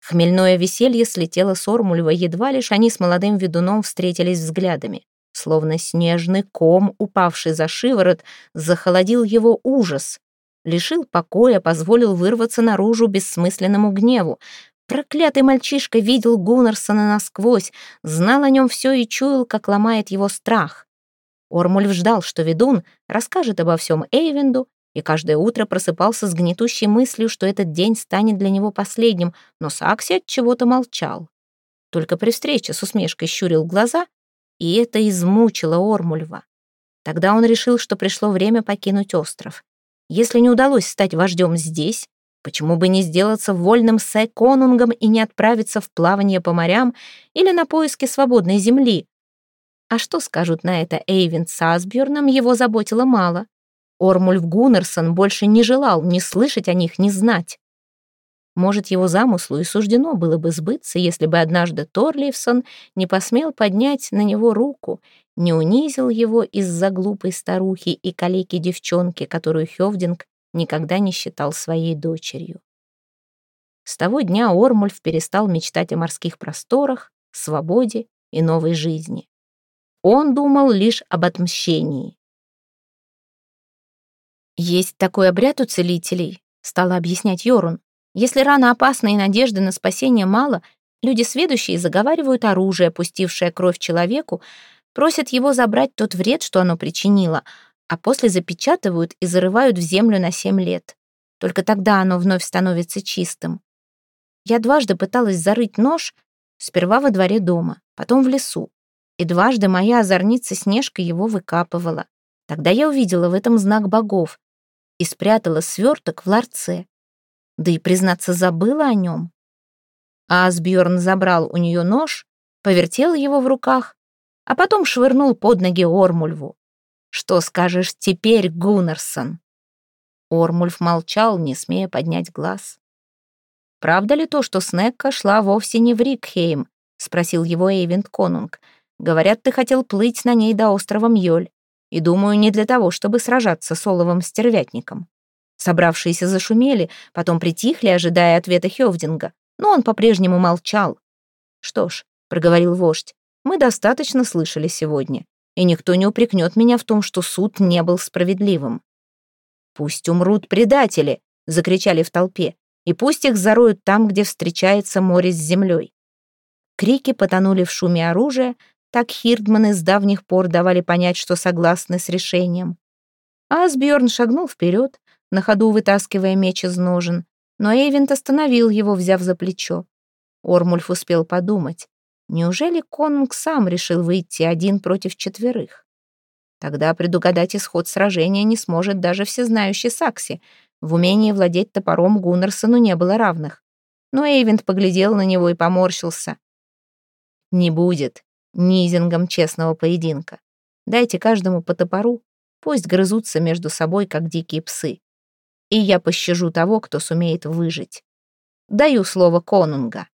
Хмельное веселье слетело с Ормульва, едва лишь они с молодым ведуном встретились взглядами. Словно снежный ком, упавший за шиворот, захолодил его ужас. Лишил покоя, позволил вырваться наружу бессмысленному гневу. Проклятый мальчишка видел Гуннерсона насквозь, знал о нем все и чуял, как ломает его страх. Ормульф ждал, что ведун расскажет обо всем Эйвенду, и каждое утро просыпался с гнетущей мыслью, что этот день станет для него последним, но Сакси от чего-то молчал. Только при встрече с усмешкой щурил глаза и это измучило Ормульва. Тогда он решил, что пришло время покинуть остров. Если не удалось стать вождем здесь, почему бы не сделаться вольным сэконунгом и не отправиться в плавание по морям или на поиски свободной земли? А что скажут на это Эйвин с Асбjörном, его заботило мало. Ормульф Гуннерсон больше не желал ни слышать о них, ни знать. Может, его замыслу и суждено было бы сбыться, если бы однажды Торлиевсон не посмел поднять на него руку, не унизил его из-за глупой старухи и калеки девчонки, которую Хёвдинг никогда не считал своей дочерью. С того дня Ормульф перестал мечтать о морских просторах, свободе и новой жизни. Он думал лишь об отмщении. «Есть такой обряд у целителей», — стала объяснять Йорун. Если рана опасна и надежды на спасение мало, люди сведущие заговаривают оружие, пустившее кровь человеку, просят его забрать тот вред, что оно причинило, а после запечатывают и зарывают в землю на семь лет. Только тогда оно вновь становится чистым. Я дважды пыталась зарыть нож, сперва во дворе дома, потом в лесу, и дважды моя озорница Снежка его выкапывала. Тогда я увидела в этом знак богов и спрятала сверток в ларце. Да и, признаться, забыла о нем. А Асбjörn забрал у нее нож, повертел его в руках, а потом швырнул под ноги Ормульву. «Что скажешь теперь, Гуннерсон?» Ормульф молчал, не смея поднять глаз. «Правда ли то, что Снекка шла вовсе не в Рикхейм?» — спросил его Эйвент Конунг. «Говорят, ты хотел плыть на ней до острова Мьёль. И думаю, не для того, чтобы сражаться с оловым стервятником. Собравшиеся зашумели, потом притихли, ожидая ответа Хёвдинга, но он по-прежнему молчал. «Что ж», — проговорил вождь, — «мы достаточно слышали сегодня, и никто не упрекнет меня в том, что суд не был справедливым». «Пусть умрут предатели!» — закричали в толпе, «и пусть их зароют там, где встречается море с землей». Крики потонули в шуме оружия, так Хирдманы с давних пор давали понять, что согласны с решением. Асбjörn шагнул вперед, на ходу вытаскивая меч из ножен, но Эйвент остановил его, взяв за плечо. Ормульф успел подумать, неужели конунг сам решил выйти один против четверых? Тогда предугадать исход сражения не сможет даже всезнающий Сакси. В умении владеть топором Гуннерсону не было равных. Но Эйвент поглядел на него и поморщился. «Не будет низингом честного поединка. Дайте каждому по топору, пусть грызутся между собой, как дикие псы. И я пощажу того, кто сумеет выжить. Даю слово конунга.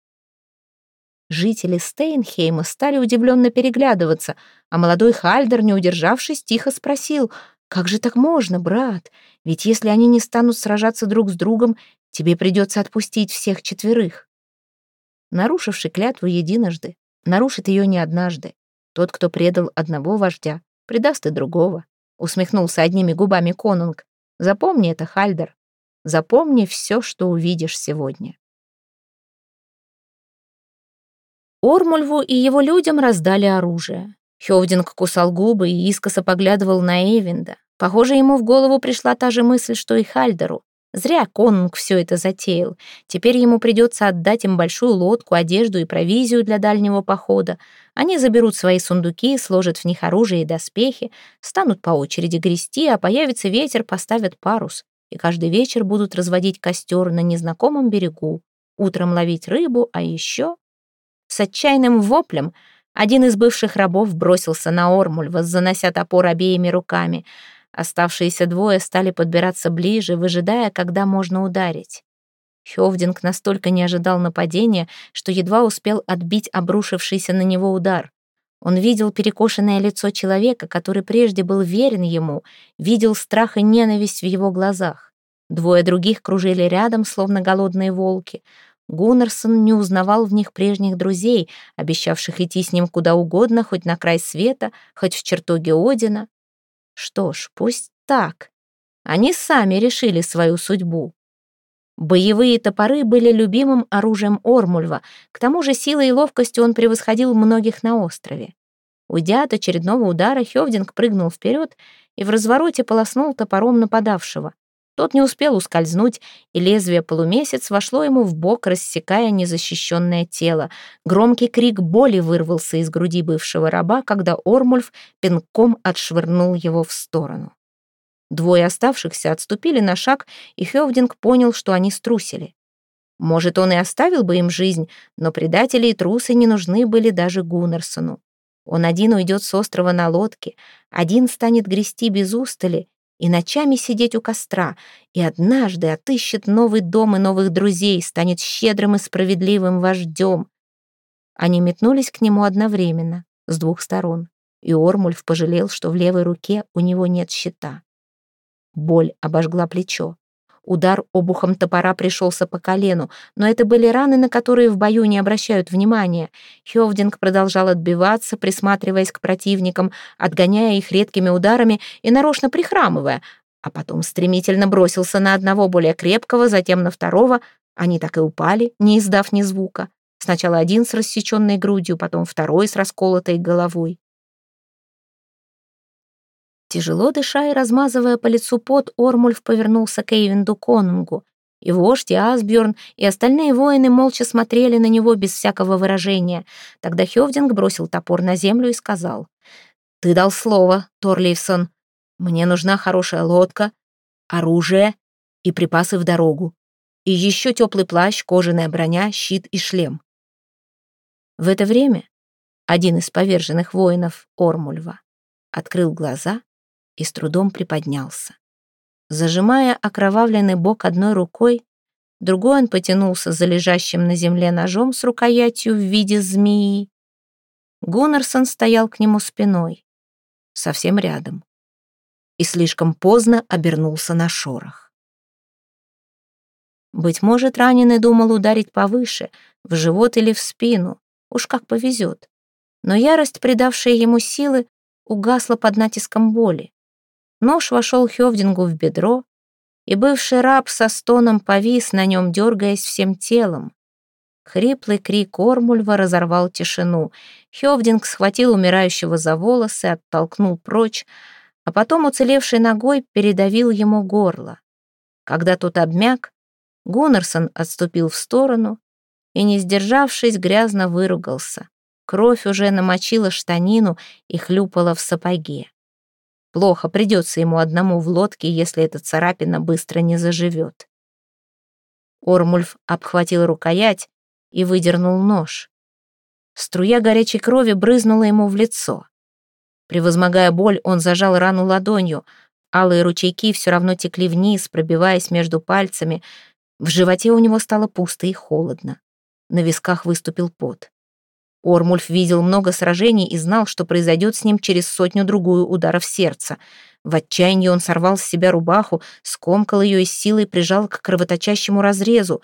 Жители Стейнхейма стали удивленно переглядываться, а молодой Хальдер, не удержавшись, тихо спросил, «Как же так можно, брат? Ведь если они не станут сражаться друг с другом, тебе придется отпустить всех четверых». Нарушивший клятву единожды, нарушит ее не однажды. Тот, кто предал одного вождя, предаст и другого. Усмехнулся одними губами конунг. Запомни это, Хальдер. Запомни все, что увидишь сегодня. Ормульву и его людям раздали оружие. Хёвдинг кусал губы и искоса поглядывал на Эйвинда. Похоже, ему в голову пришла та же мысль, что и Хальдеру. Зря конунг все это затеял. Теперь ему придется отдать им большую лодку, одежду и провизию для дальнего похода. Они заберут свои сундуки, сложат в них оружие и доспехи, станут по очереди грести, а появится ветер, поставят парус. И каждый вечер будут разводить костер на незнакомом берегу, утром ловить рыбу, а еще... С отчаянным воплем один из бывших рабов бросился на Ормуль, воззанося топор обеими руками — Оставшиеся двое стали подбираться ближе, выжидая, когда можно ударить. Хёвдинг настолько не ожидал нападения, что едва успел отбить обрушившийся на него удар. Он видел перекошенное лицо человека, который прежде был верен ему, видел страх и ненависть в его глазах. Двое других кружили рядом, словно голодные волки. Гуннерсон не узнавал в них прежних друзей, обещавших идти с ним куда угодно, хоть на край света, хоть в чертоге Одина. Что ж, пусть так. Они сами решили свою судьбу. Боевые топоры были любимым оружием Ормульва, к тому же силой и ловкостью он превосходил многих на острове. Уйдя от очередного удара, Хёвдинг прыгнул вперед и в развороте полоснул топором нападавшего. Тот не успел ускользнуть, и лезвие полумесяц вошло ему в бок, рассекая незащищенное тело. Громкий крик боли вырвался из груди бывшего раба, когда Ормульф пинком отшвырнул его в сторону. Двое оставшихся отступили на шаг, и Хёвдинг понял, что они струсили. Может, он и оставил бы им жизнь, но предатели и трусы не нужны были даже Гуннерсону. Он один уйдет с острова на лодке, один станет грести без устали, и ночами сидеть у костра, и однажды отыщет новый дом и новых друзей, станет щедрым и справедливым вождем. Они метнулись к нему одновременно, с двух сторон, и Ормульф пожалел, что в левой руке у него нет щита. Боль обожгла плечо. Удар обухом топора пришелся по колену, но это были раны, на которые в бою не обращают внимания. Хёвдинг продолжал отбиваться, присматриваясь к противникам, отгоняя их редкими ударами и нарочно прихрамывая, а потом стремительно бросился на одного более крепкого, затем на второго. Они так и упали, не издав ни звука. Сначала один с рассеченной грудью, потом второй с расколотой головой. Тяжело дыша и размазывая по лицу пот, Ормульф повернулся к Эйвинду Конунгу. И вождь, и Асбjörn, и остальные воины молча смотрели на него без всякого выражения. Тогда Хёвдинг бросил топор на землю и сказал. «Ты дал слово, Торлейфсон. Мне нужна хорошая лодка, оружие и припасы в дорогу. И еще теплый плащ, кожаная броня, щит и шлем». В это время один из поверженных воинов Ормульва открыл глаза и с трудом приподнялся. Зажимая окровавленный бок одной рукой, другой он потянулся за лежащим на земле ножом с рукоятью в виде змеи. Гуннерсон стоял к нему спиной, совсем рядом, и слишком поздно обернулся на шорох. Быть может, раненый думал ударить повыше, в живот или в спину, уж как повезет. Но ярость, придавшая ему силы, угасла под натиском боли. Нож вошел Хевдингу в бедро, и бывший раб со стоном повис на нем, дергаясь всем телом. Хриплый крик Ормульва разорвал тишину. Хевдинг схватил умирающего за волосы, оттолкнул прочь, а потом уцелевшей ногой передавил ему горло. Когда тот обмяк, Гуннерсон отступил в сторону и, не сдержавшись, грязно выругался. Кровь уже намочила штанину и хлюпала в сапоге. Плохо придется ему одному в лодке, если эта царапина быстро не заживет. Ормульф обхватил рукоять и выдернул нож. Струя горячей крови брызнула ему в лицо. Превозмогая боль, он зажал рану ладонью. Алые ручейки все равно текли вниз, пробиваясь между пальцами. В животе у него стало пусто и холодно. На висках выступил пот. Ормульф видел много сражений и знал, что произойдет с ним через сотню-другую ударов сердца. В отчаянии он сорвал с себя рубаху, скомкал ее и силой прижал к кровоточащему разрезу,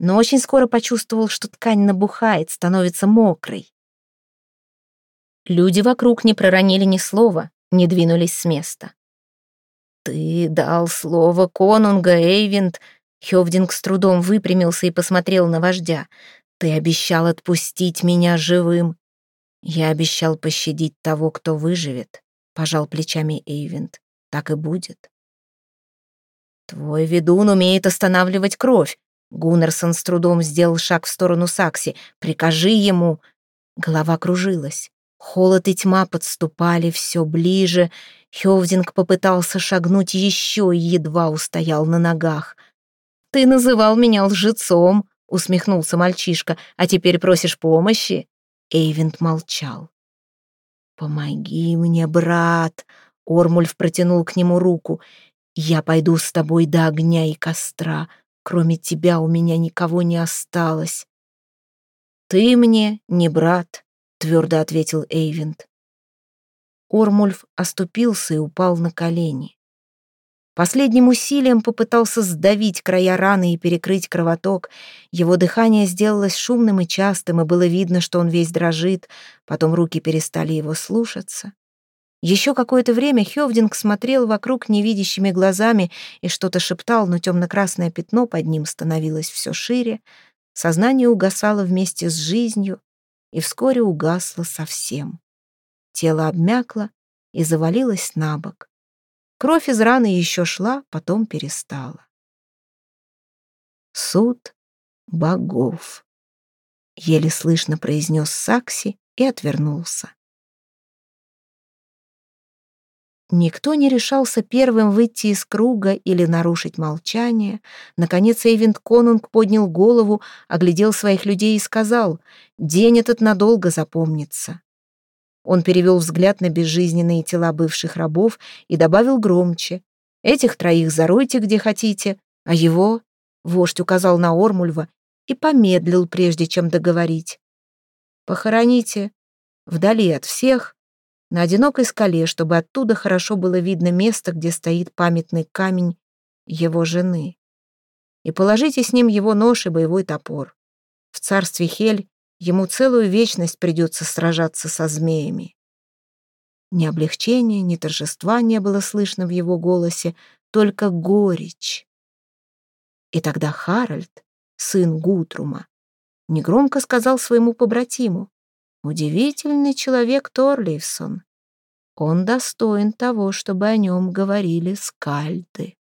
но очень скоро почувствовал, что ткань набухает, становится мокрой. Люди вокруг не проронили ни слова, не двинулись с места. «Ты дал слово конунга, Эйвинд!» Хёвдинг с трудом выпрямился и посмотрел на вождя. Ты обещал отпустить меня живым. Я обещал пощадить того, кто выживет, пожал плечами Эйвент. Так и будет. Твой ведун умеет останавливать кровь. Гуннерсон с трудом сделал шаг в сторону Сакси. Прикажи ему. Голова кружилась. Холод и тьма подступали все ближе. Хёвдинг попытался шагнуть еще и едва устоял на ногах. «Ты называл меня лжецом», усмехнулся мальчишка. «А теперь просишь помощи?» Эйвент молчал. «Помоги мне, брат!» Ормульф протянул к нему руку. «Я пойду с тобой до огня и костра. Кроме тебя у меня никого не осталось». «Ты мне не брат», — твердо ответил Эйвент. Ормульф оступился и упал на колени. Последним усилием попытался сдавить края раны и перекрыть кровоток. Его дыхание сделалось шумным и частым, и было видно, что он весь дрожит. Потом руки перестали его слушаться. Еще какое-то время Хёвдинг смотрел вокруг невидящими глазами и что-то шептал, но темно-красное пятно под ним становилось все шире. Сознание угасало вместе с жизнью и вскоре угасло совсем. Тело обмякло и завалилось на бок. Кровь из раны еще шла, потом перестала. «Суд богов», — еле слышно произнес Сакси и отвернулся. Никто не решался первым выйти из круга или нарушить молчание. Наконец Эйвент Конунг поднял голову, оглядел своих людей и сказал, «День этот надолго запомнится. Он перевел взгляд на безжизненные тела бывших рабов и добавил громче. «Этих троих заройте где хотите, а его...» Вождь указал на Ормульва и помедлил, прежде чем договорить. «Похороните вдали от всех, на одинокой скале, чтобы оттуда хорошо было видно место, где стоит памятный камень его жены. И положите с ним его нож и боевой топор. В царстве Хель Ему целую вечность придется сражаться со змеями. Ни облегчения, ни торжества не было слышно в его голосе, только горечь. И тогда Харальд сын Гутрума. Негромко сказал своему побратиму. Удивительный человек Торлейфсон. Он достоин того, чтобы о нем говорили скальды.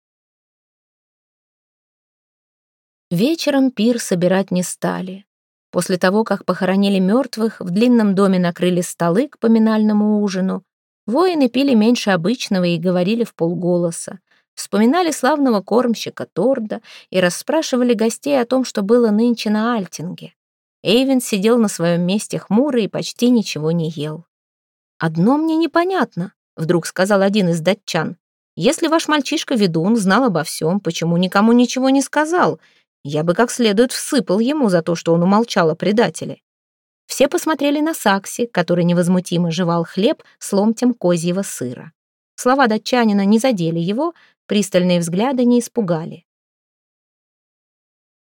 Вечером пир собирать не стали. После того, как похоронили мертвых, в длинном доме накрыли столы к поминальному ужину. Воины пили меньше обычного и говорили в полголоса. Вспоминали славного кормщика Торда и расспрашивали гостей о том, что было нынче на Альтинге. Эйвен сидел на своем месте хмурый и почти ничего не ел. «Одно мне непонятно», — вдруг сказал один из датчан. «Если ваш мальчишка-ведун знал обо всем, почему никому ничего не сказал? Я бы как следует всыпал ему за то, что он умолчал о предателе». Все посмотрели на Сакси, который невозмутимо жевал хлеб с ломтем козьего сыра. Слова датчанина не задели его, пристальные взгляды не испугали.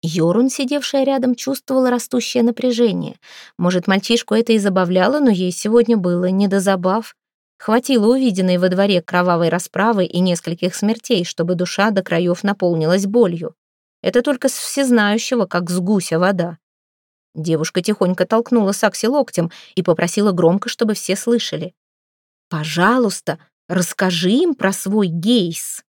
Йорун, сидевшая рядом, чувствовала растущее напряжение. Может, мальчишку это и забавляло, но ей сегодня было не до забав. Хватило увиденной во дворе кровавой расправы и нескольких смертей, чтобы душа до краев наполнилась болью. Это только с всезнающего, как с гуся вода. Девушка тихонько толкнула Сакси локтем и попросила громко, чтобы все слышали. «Пожалуйста, расскажи им про свой гейс».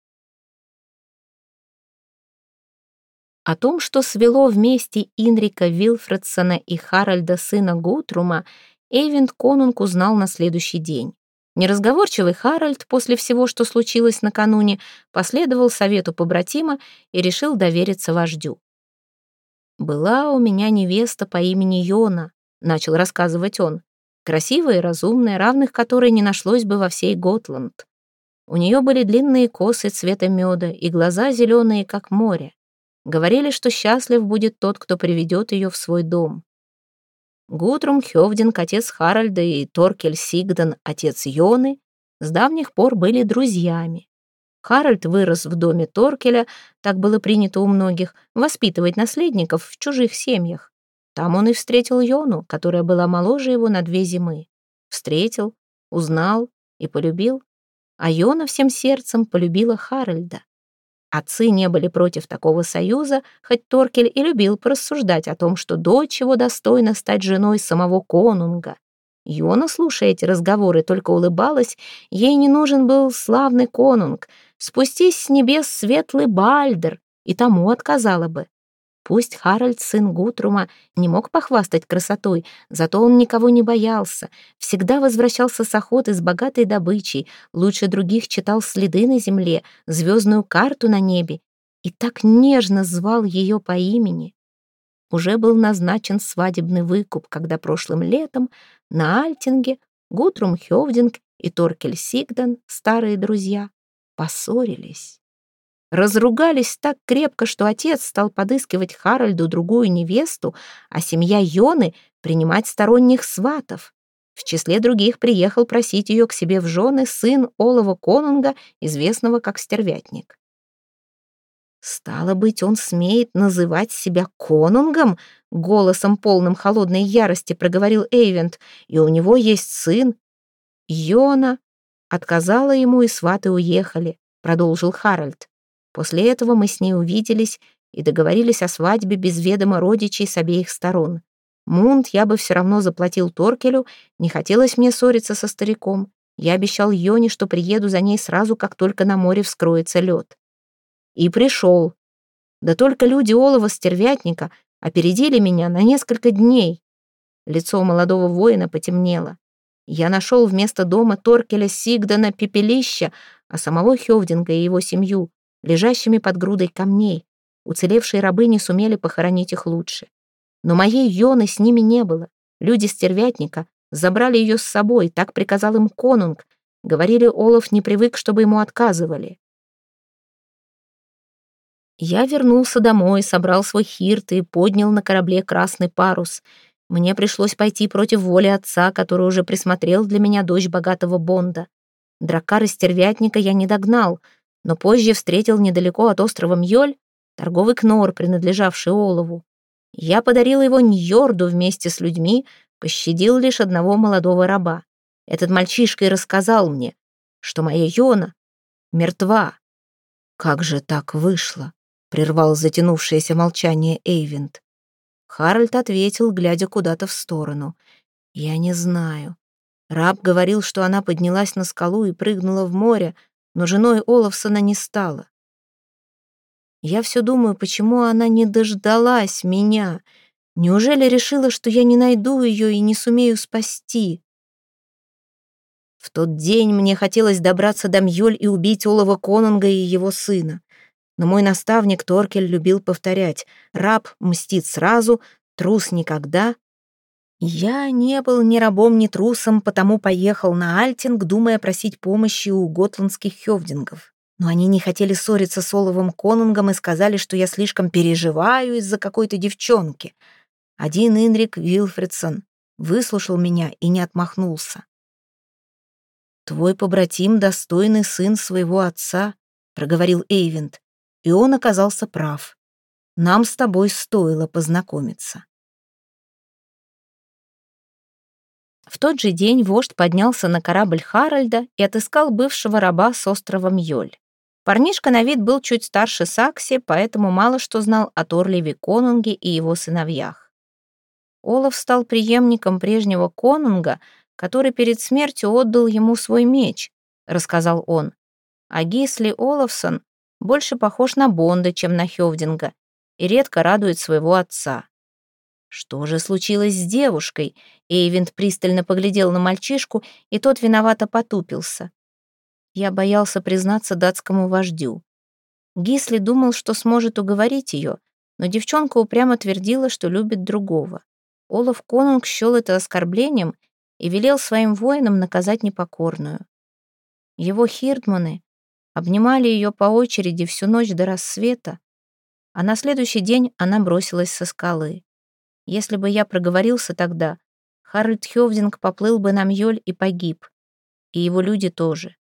О том, что свело вместе Инрика Вилфредсона и Харальда, сына Гутрума, Эйвинд Конунг узнал на следующий день. Неразговорчивый Харальд после всего, что случилось накануне, последовал совету побратима и решил довериться вождю. «Была у меня невеста по имени Йона», — начал рассказывать он, красивая и разумная, равных которой не нашлось бы во всей Готланд. У нее были длинные косы цвета меда и глаза зеленые, как море. Говорили, что счастлив будет тот, кто приведет ее в свой дом. Гутрум Хёвдинг, отец Харальда, и Торкель Сигдан, отец Йоны, с давних пор были друзьями. Харальд вырос в доме Торкеля, так было принято у многих, воспитывать наследников в чужих семьях. Там он и встретил Йону, которая была моложе его на две зимы. Встретил, узнал и полюбил. А Йона всем сердцем полюбила Харальда. Отцы не были против такого союза, хоть Торкель и любил порассуждать о том, что дочь его достойна стать женой самого конунга. Йона, слушая эти разговоры, только улыбалась, ей не нужен был славный конунг. Спустись с небес светлый Бальдер, и тому отказала бы. Пусть Харальд, сын Гутрума, не мог похвастать красотой, зато он никого не боялся, всегда возвращался с охоты с богатой добычей, лучше других читал следы на земле, звездную карту на небе и так нежно звал ее по имени. Уже был назначен свадебный выкуп, когда прошлым летом на Альтинге Гутрум Хёвдинг и Торкель Сигдан, старые друзья, поссорились. Разругались так крепко, что отец стал подыскивать Харальду другую невесту, а семья Йоны принимать сторонних сватов. В числе других приехал просить ее к себе в жены сын Олова Конунга, известного как Стервятник. «Стало быть, он смеет называть себя конунгом?» — голосом полным холодной ярости проговорил Эйвент. «И у него есть сын». «Йона отказала ему, и сваты уехали», — продолжил Харальд. После этого мы с ней увиделись и договорились о свадьбе без ведома родичей с обеих сторон. Мунт я бы все равно заплатил Торкелю, не хотелось мне ссориться со стариком. Я обещал Йоне, что приеду за ней сразу, как только на море вскроется лед. И пришел. Да только люди Олова Стервятника опередили меня на несколько дней. Лицо молодого воина потемнело. Я нашел вместо дома Торкеля Сигдана пепелища, а самого Хевдинга и его семью лежащими под грудой камней. Уцелевшие рабы не сумели похоронить их лучше. Но моей Йоны с ними не было. Люди стервятника забрали ее с собой, так приказал им конунг. Говорили, Олаф не привык, чтобы ему отказывали. Я вернулся домой, собрал свой хирт и поднял на корабле красный парус. Мне пришлось пойти против воли отца, который уже присмотрел для меня дочь богатого Бонда. Дракара стервятника я не догнал — но позже встретил недалеко от острова Мьёль торговый кнор, принадлежавший Олову. Я подарил его Ньорду вместе с людьми, пощадил лишь одного молодого раба. Этот мальчишка и рассказал мне, что моя Йона мертва. Как же так вышло? прервал затянувшееся молчание Эйвент. Харальд ответил, глядя куда-то в сторону. «Я не знаю. Раб говорил, что она поднялась на скалу и прыгнула в море, но женой Олафсона не стала. Я все думаю, почему она не дождалась меня. Неужели решила, что я не найду ее и не сумею спасти? В тот день мне хотелось добраться до Мьёль и убить Олова Конунга и его сына. Но мой наставник Торкель любил повторять «раб мстит сразу, трус никогда». Я не был ни рабом, ни трусом, потому поехал на Альтинг, думая просить помощи у готландских хёвдингов. Но они не хотели ссориться с Оловым Конунгом и сказали, что я слишком переживаю из-за какой-то девчонки. Один Инрик Вилфредсон выслушал меня и не отмахнулся. «Твой побратим — достойный сын своего отца», — проговорил Эйвент. И он оказался прав. Нам с тобой стоило познакомиться. В тот же день вождь поднялся на корабль Харальда и отыскал бывшего раба с острова Мьёль. Парнишка на вид был чуть старше Сакси, поэтому мало что знал о Торлеве Конунге и его сыновьях. Олаф стал преемником прежнего конунга, который перед смертью отдал ему свой меч, рассказал он. А Гисли Олафсон больше похож на Бонда, чем на Хёвдинга, и редко радует своего отца. Что же случилось с девушкой? Эйвент пристально поглядел на мальчишку, и тот виновато потупился. Я боялся признаться датскому вождю. Гисли думал, что сможет уговорить ее, но девчонка упрямо твердила, что любит другого. Олаф Конунг счел это оскорблением и велел своим воинам наказать непокорную. Его хирдманы обнимали ее по очереди всю ночь до рассвета, а на следующий день она бросилась со скалы. Если бы я проговорился тогда, Харальд Хёвдинг поплыл бы на Мьёль и погиб, и его люди тоже.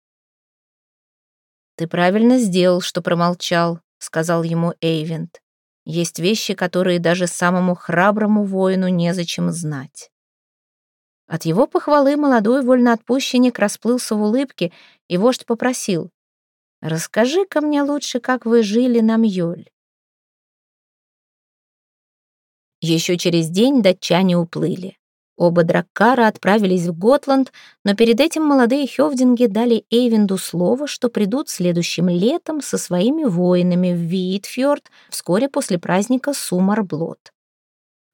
«Ты правильно сделал, что промолчал», — сказал ему Эйвент. «Есть вещи, которые даже самому храброму воину незачем знать». От его похвалы молодой вольноотпущенник расплылся в улыбке, и вождь попросил. Расскажи-ка мне лучше, как вы жили на Мьёль. Еще через день датчане уплыли. Оба драккара отправились в Готланд, но перед этим молодые хёвдинги дали Эйвинду слово, что придут следующим летом со своими воинами в Виитфьорд вскоре после праздника Сумарблот.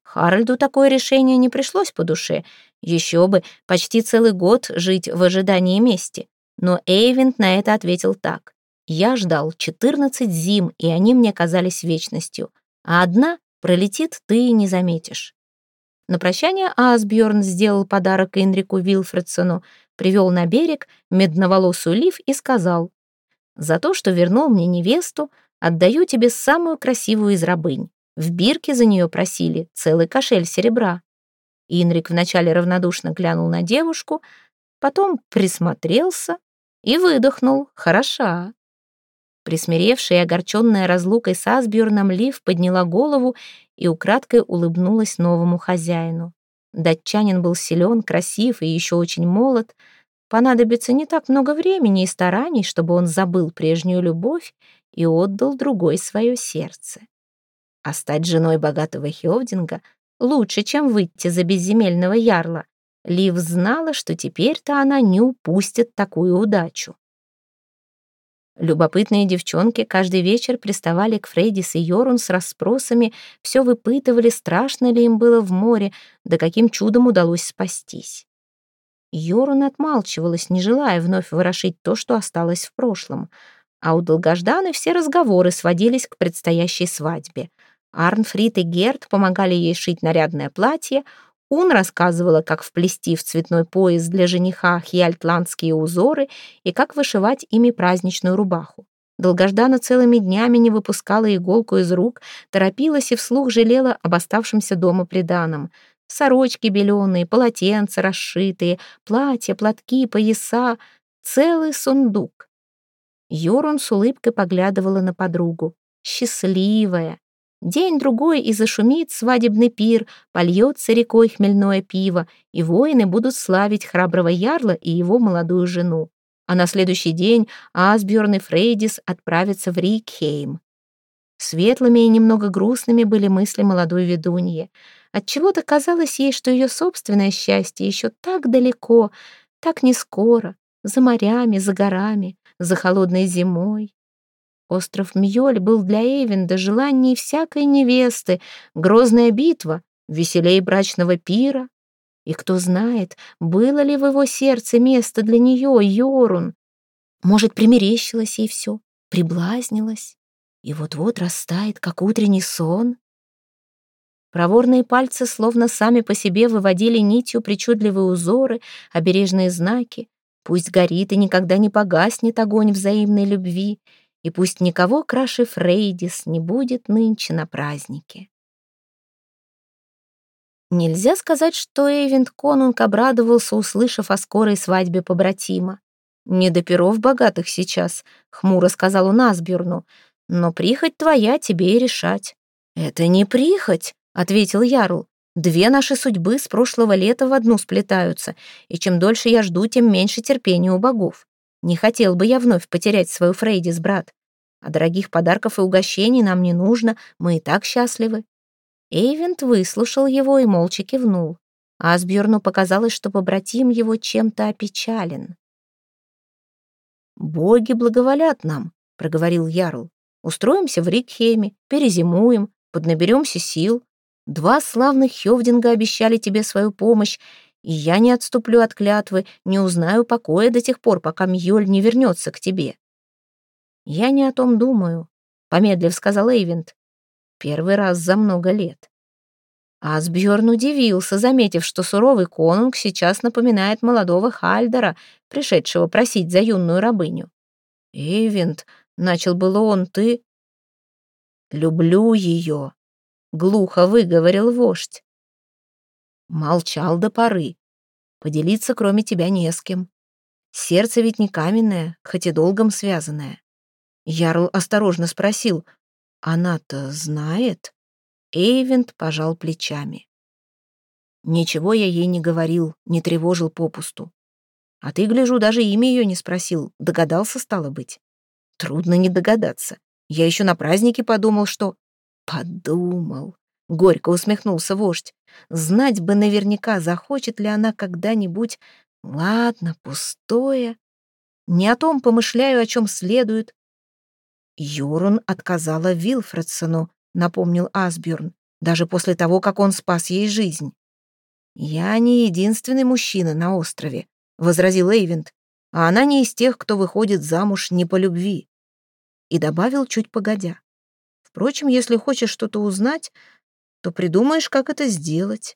Харальду такое решение не пришлось по душе. Еще бы, почти целый год жить в ожидании мести. Но Эйвинд на это ответил так. Я ждал 14 зим, и они мне казались вечностью, а одна пролетит, ты и не заметишь. На прощание Асбjörn сделал подарок Инрику Вилфредсону, привел на берег медноволосую лив и сказал, «За то, что вернул мне невесту, отдаю тебе самую красивую из рабынь. В бирке за нее просили целый кошель серебра». Инрик вначале равнодушно глянул на девушку, потом присмотрелся и выдохнул «Хороша». Присмиревшая и огорченная разлукой с Асбjörном Лив подняла голову и украдкой улыбнулась новому хозяину. Датчанин был силен, красив и еще очень молод. Понадобится не так много времени и стараний, чтобы он забыл прежнюю любовь и отдал другой свое сердце. А стать женой богатого Хевдинга лучше, чем выйти за безземельного ярла. Лив знала, что теперь-то она не упустит такую удачу. Любопытные девчонки каждый вечер приставали к Фрейдис и Йорун с расспросами, все выпытывали, страшно ли им было в море, да каким чудом удалось спастись. Йорун отмалчивалась, не желая вновь ворошить то, что осталось в прошлом. А у долгожданы все разговоры сводились к предстоящей свадьбе. Арнфрид и Герд помогали ей шить нарядное платье, Ун рассказывала, как вплести в цветной пояс для жениха хиальтландские узоры и как вышивать ими праздничную рубаху. Долгождана целыми днями не выпускала иголку из рук, торопилась и вслух жалела об оставшемся дома приданом. Сорочки беленые, полотенца расшитые, платья, платки, пояса — целый сундук. Йорун с улыбкой поглядывала на подругу. Счастливая, День-другой и зашумит свадебный пир, польется рекой хмельное пиво, и воины будут славить храброго ярла и его молодую жену. А на следующий день Асбjörn и Фрейдис отправятся в Рикхейм. Светлыми и немного грустными были мысли молодой ведуньи. Отчего-то казалось ей, что ее собственное счастье еще так далеко, так не скоро, за морями, за горами, за холодной зимой. Остров Мьёль был для Эйвенда желаний всякой невесты, грозная битва, веселей брачного пира. И кто знает, было ли в его сердце место для нее, Йорун. Может, примерещилось ей все, приблазнилось, и вот-вот растает, как утренний сон. Проворные пальцы словно сами по себе выводили нитью причудливые узоры, обережные знаки. Пусть горит и никогда не погаснет огонь взаимной любви, и пусть никого краше Фрейдис не будет нынче на празднике. Нельзя сказать, что Эйвент Конунг обрадовался, услышав о скорой свадьбе побратима. «Не до перов богатых сейчас», — хмуро сказал он Асбюрну, «но прихоть твоя тебе и решать». «Это не прихоть», — ответил Ярл. «Две наши судьбы с прошлого лета в одну сплетаются, и чем дольше я жду, тем меньше терпения у богов. Не хотел бы я вновь потерять свою Фрейдис, брат. А дорогих подарков и угощений нам не нужно, мы и так счастливы». Эйвент выслушал его и молча кивнул. Асбjörну показалось, что побратим его чем-то опечален. «Боги благоволят нам», — проговорил Ярл. «Устроимся в Рикхеме, перезимуем, поднаберемся сил. Два славных Хёвдинга обещали тебе свою помощь, и я не отступлю от клятвы, не узнаю покоя до тех пор, пока Мьёль не вернется к тебе». «Я не о том думаю», — помедлив сказал Эйвент. Первый раз за много лет. Асбjörn удивился, заметив, что суровый конунг сейчас напоминает молодого Хальдера, пришедшего просить за юную рабыню. «Эйвент», — начал было он, — «ты...» «Люблю ее», — глухо выговорил вождь. Молчал до поры. Поделиться кроме тебя не с кем. Сердце ведь не каменное, хоть и долгом связанное. Ярл осторожно спросил, она-то знает? Эйвент пожал плечами. Ничего я ей не говорил, не тревожил попусту. А ты, гляжу, даже имя ее не спросил. Догадался, стало быть? Трудно не догадаться. Я еще на празднике подумал, что... Подумал. Горько усмехнулся вождь. Знать бы наверняка, захочет ли она когда-нибудь... Ладно, пустое. Не о том помышляю, о чем следует. Юрун отказала Вилфредсону, напомнил Асбjörn, даже после того, как он спас ей жизнь. «Я не единственный мужчина на острове», — возразил Эйвент, «а она не из тех, кто выходит замуж не по любви». И добавил чуть погодя. «Впрочем, если хочешь что-то узнать, то придумаешь, как это сделать».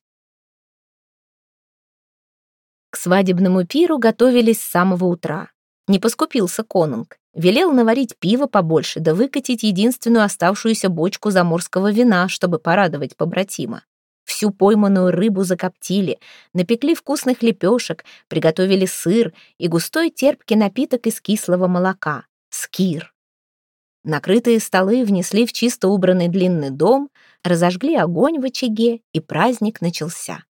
К свадебному пиру готовились с самого утра. Не поскупился конунг. Велел наварить пиво побольше, да выкатить единственную оставшуюся бочку заморского вина, чтобы порадовать побратима. Всю пойманную рыбу закоптили, напекли вкусных лепешек, приготовили сыр и густой терпкий напиток из кислого молока — скир. Накрытые столы внесли в чисто убранный длинный дом, разожгли огонь в очаге, и праздник начался.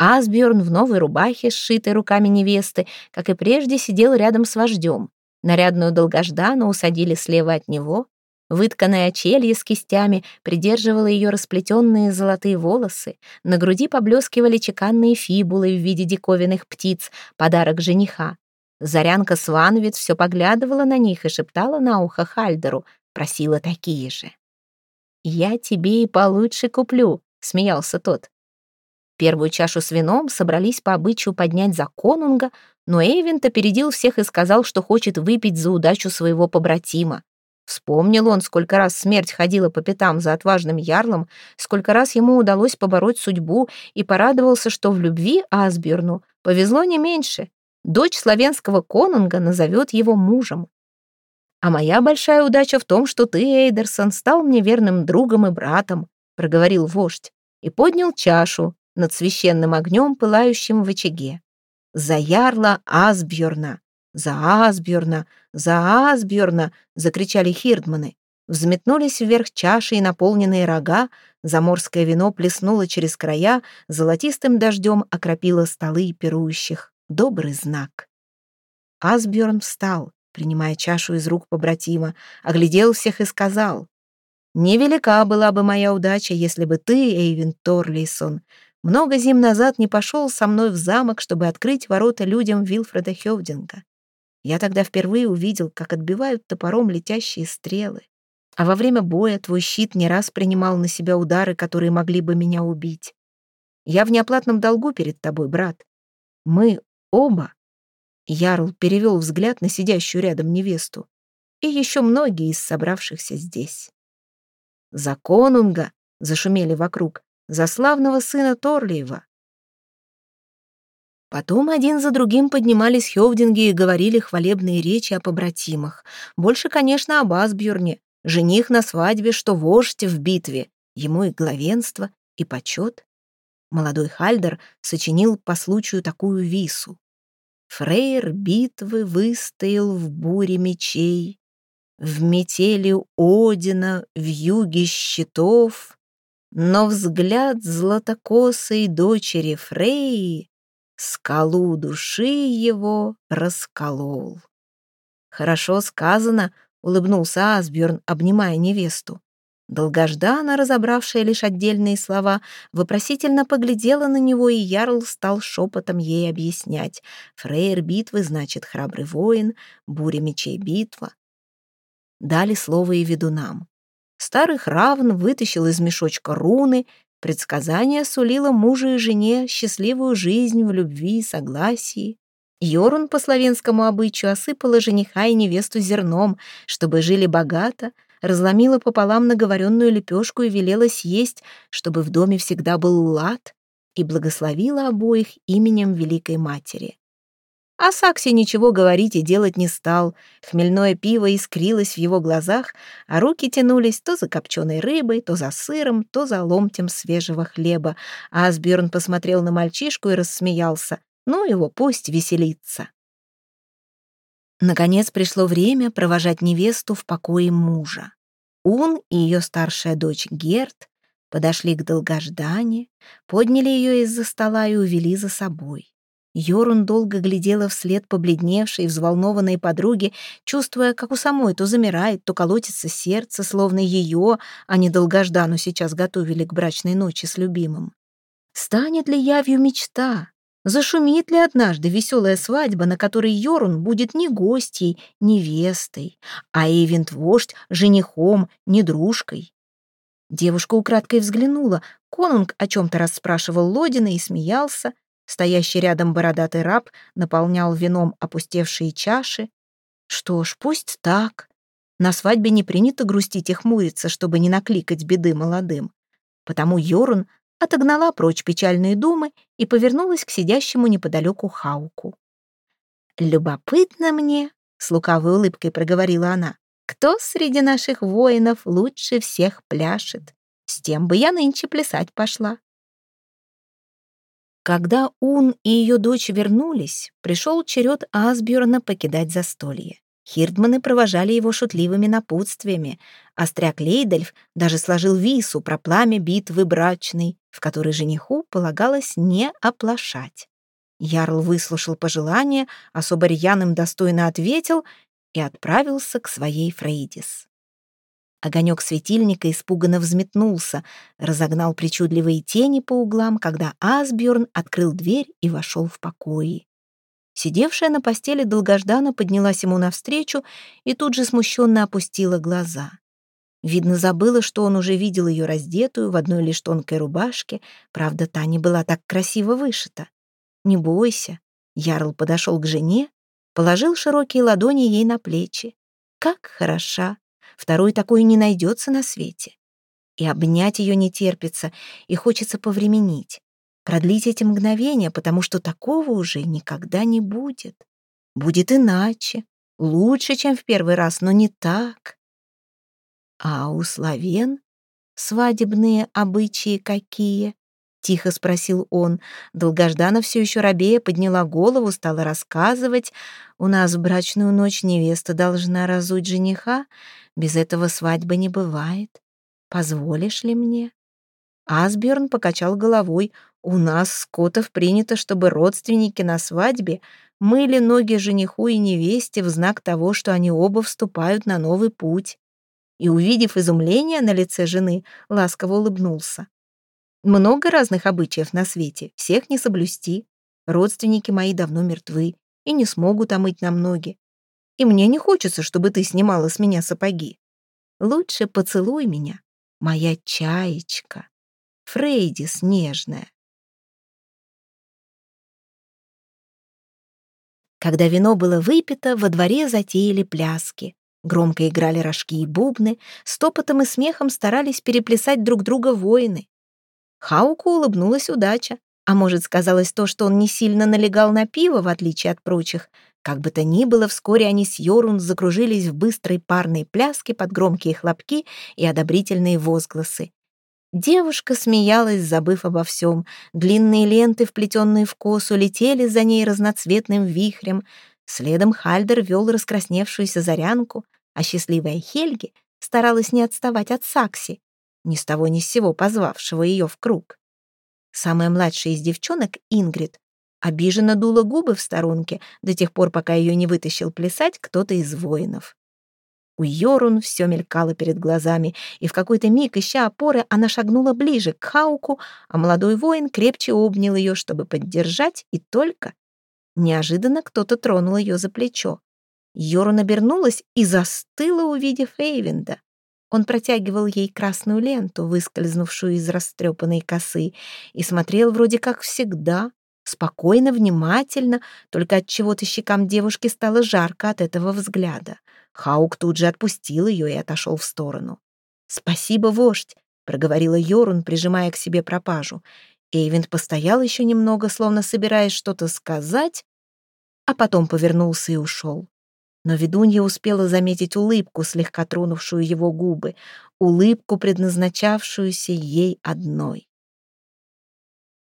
Асбjörn в новой рубахе, сшитой руками невесты, как и прежде, сидел рядом с вождем. Нарядную долгождану усадили слева от него. Вытканное очелье с кистями придерживало ее расплетенные золотые волосы. На груди поблескивали чеканные фибулы в виде диковинных птиц, подарок жениха. Зарянка Сванвит все поглядывала на них и шептала на ухо Хальдеру, просила такие же. «Я тебе и получше куплю», — смеялся тот. Первую чашу с вином собрались по обычаю поднять за конунга, но Эйвент опередил всех и сказал, что хочет выпить за удачу своего побратима. Вспомнил он, сколько раз смерть ходила по пятам за отважным ярлом, сколько раз ему удалось побороть судьбу, и порадовался, что в любви Асберну повезло не меньше. Дочь славянского конунга назовет его мужем. «А моя большая удача в том, что ты, Эйдерсон, стал мне верным другом и братом», проговорил вождь и поднял чашу, над священным огнем, пылающим в очаге. «За ярла Асбjörна! За Асбjörна! За Асбjörна!» — закричали хирдманы. Взметнулись вверх чаши и наполненные рога, заморское вино плеснуло через края, золотистым дождем окропило столы пирующих. Добрый знак. Асбjörн встал, принимая чашу из рук побратима, оглядел всех и сказал, Невелика была бы моя удача, если бы ты, Эйвин Торлейсон, много зим назад не пошел со мной в замок, чтобы открыть ворота людям Вилфреда Хёвдинга. Я тогда впервые увидел, как отбивают топором летящие стрелы. А во время боя твой щит не раз принимал на себя удары, которые могли бы меня убить. Я в неоплатном долгу перед тобой, брат. Мы оба. Ярл перевел взгляд на сидящую рядом невесту. И еще многие из собравшихся здесь. За конунга зашумели вокруг, за славного сына Торлиева, Потом один за другим поднимались хёвдинги и говорили хвалебные речи о побратимах. Больше, конечно, об Асбjörне. Жених на свадьбе, что вождь в битве. Ему и главенство, и почет. Молодой Хальдер сочинил по случаю такую вису. Фрейр битвы выстоял в буре мечей, В метели Одина, в юге щитов, Но взгляд златокосой дочери Фреи скалу души его расколол. «Хорошо сказано», — улыбнулся Асбjörn, обнимая невесту. Долгождана, разобравшая лишь отдельные слова, вопросительно поглядела на него, и Ярл стал шепотом ей объяснять. Фрейр битвы значит храбрый воин, буря мечей битва. Дали слово и ведунам. Старый Хравн вытащил из мешочка руны, Предсказание сулило мужу и жене счастливую жизнь в любви и согласии. Йорун по славянскому обычаю осыпала жениха и невесту зерном, чтобы жили богато, разломила пополам наговоренную лепешку и велела съесть, чтобы в доме всегда был лад, и благословила обоих именем Великой Матери. А Сакси ничего говорить и делать не стал. Хмельное пиво искрилось в его глазах, а руки тянулись то за копченой рыбой, то за сыром, то за ломтем свежего хлеба. А Асбjörn посмотрел на мальчишку и рассмеялся. Ну его пусть веселится. Наконец пришло время провожать невесту в покое мужа. Ун и ее старшая дочь Герт подошли к долгождане, подняли ее из-за стола и увели за собой. Йорун долго глядела вслед побледневшей, взволнованной подруге, чувствуя, как у самой то замирает, то колотится сердце, словно ее, а не долгождану сейчас готовили к брачной ночи с любимым. Станет ли явью мечта? Зашумит ли однажды веселая свадьба, на которой Йорун будет не гостьей, невестой, а Эйвент-вождь женихом, не дружкой? Девушка украдкой взглянула. Конунг о чем-то расспрашивал Лодина и смеялся. Стоящий рядом бородатый раб наполнял вином опустевшие чаши. Что ж, пусть так. На свадьбе не принято грустить и хмуриться, чтобы не накликать беды молодым. Потому Йорун отогнала прочь печальные думы и повернулась к сидящему неподалеку Хауку. «Любопытно мне», — с лукавой улыбкой проговорила она, «кто среди наших воинов лучше всех пляшет? С тем бы я нынче плясать пошла». Когда Ун и ее дочь вернулись, пришел черед Асбjörна покидать застолье. Хирдманы провожали его шутливыми напутствиями, а стряк Лейдельф даже сложил вису про пламя битвы брачной, в которой жениху полагалось не оплошать. Ярл выслушал пожелание, особо рьяным достойно ответил и отправился к своей Фрейдис. Огонек светильника испуганно взметнулся, разогнал причудливые тени по углам, когда Асбjörn открыл дверь и вошел в покои. Сидевшая на постели долгождана поднялась ему навстречу и тут же смущенно опустила глаза. Видно, забыла, что он уже видел ее раздетую в одной лишь тонкой рубашке, правда, та не была так красиво вышита. «Не бойся», — Ярл подошел к жене, положил широкие ладони ей на плечи. «Как хороша!» Второй такой не найдется на свете. И обнять ее не терпится, и хочется повременить. Продлить эти мгновения, потому что такого уже никогда не будет. Будет иначе, лучше, чем в первый раз, но не так. А у славян свадебные обычаи какие? Тихо спросил он. Долгождана все еще рабея подняла голову, стала рассказывать. У нас в брачную ночь невеста должна разуть жениха, без этого свадьбы не бывает. Позволишь ли мне?» Асберн покачал головой. «У нас, скотов, принято, чтобы родственники на свадьбе мыли ноги жениху и невесте в знак того, что они оба вступают на новый путь. и, увидев изумление на лице жены, ласково улыбнулся. «Много разных обычаев на свете, всех не соблюсти. Родственники мои давно мертвы и не смогут омыть нам ноги. И мне не хочется, чтобы ты снимала с меня сапоги. Лучше поцелуй меня, моя чаечка, Фрейдис нежная». Когда вино было выпито, во дворе затеяли пляски. Громко играли рожки и бубны, стопотом и смехом старались переплясать друг друга воины. Хауку улыбнулась удача, а может, сказалось то, что он не сильно налегал на пиво, в отличие от прочих. Как бы то ни было, вскоре они с Йорун закружились в быстрой парной пляске под громкие хлопки и одобрительные возгласы. Девушка смеялась, забыв обо всем. Длинные ленты, вплетенные в косу, летели за ней разноцветным вихрем. Следом Хальдер вел раскрасневшуюся зарянку, а счастливая Хельги старалась не отставать от Сакси, ни с того ни с сего позвавшего ее в круг. Самая младшая из девчонок, Ингрид, обиженно дула губы в сторонке до тех пор, пока ее не вытащил плясать кто-то из воинов. У Йорун все мелькало перед глазами, и в какой-то миг, ища опоры, она шагнула ближе к Хауку, а молодой воин крепче обнял ее, чтобы поддержать, и только... Неожиданно кто-то тронул ее за плечо. Йорун обернулась и застыла, увидев Эйвинда. Он протягивал ей красную ленту, выскользнувшую из растрепанной косы, и смотрел вроде как всегда, спокойно, внимательно, только от чего-то щекам девушки стало жарко от этого взгляда. Хаук тут же отпустил ее и отошел в сторону. «Спасибо, вождь», — проговорила Йорун, прижимая к себе пропажу. Эйвент постоял еще немного, словно собираясь что-то сказать, а потом повернулся и ушел. Но ведунья успела заметить улыбку, слегка тронувшую его губы, улыбку, предназначавшуюся ей одной.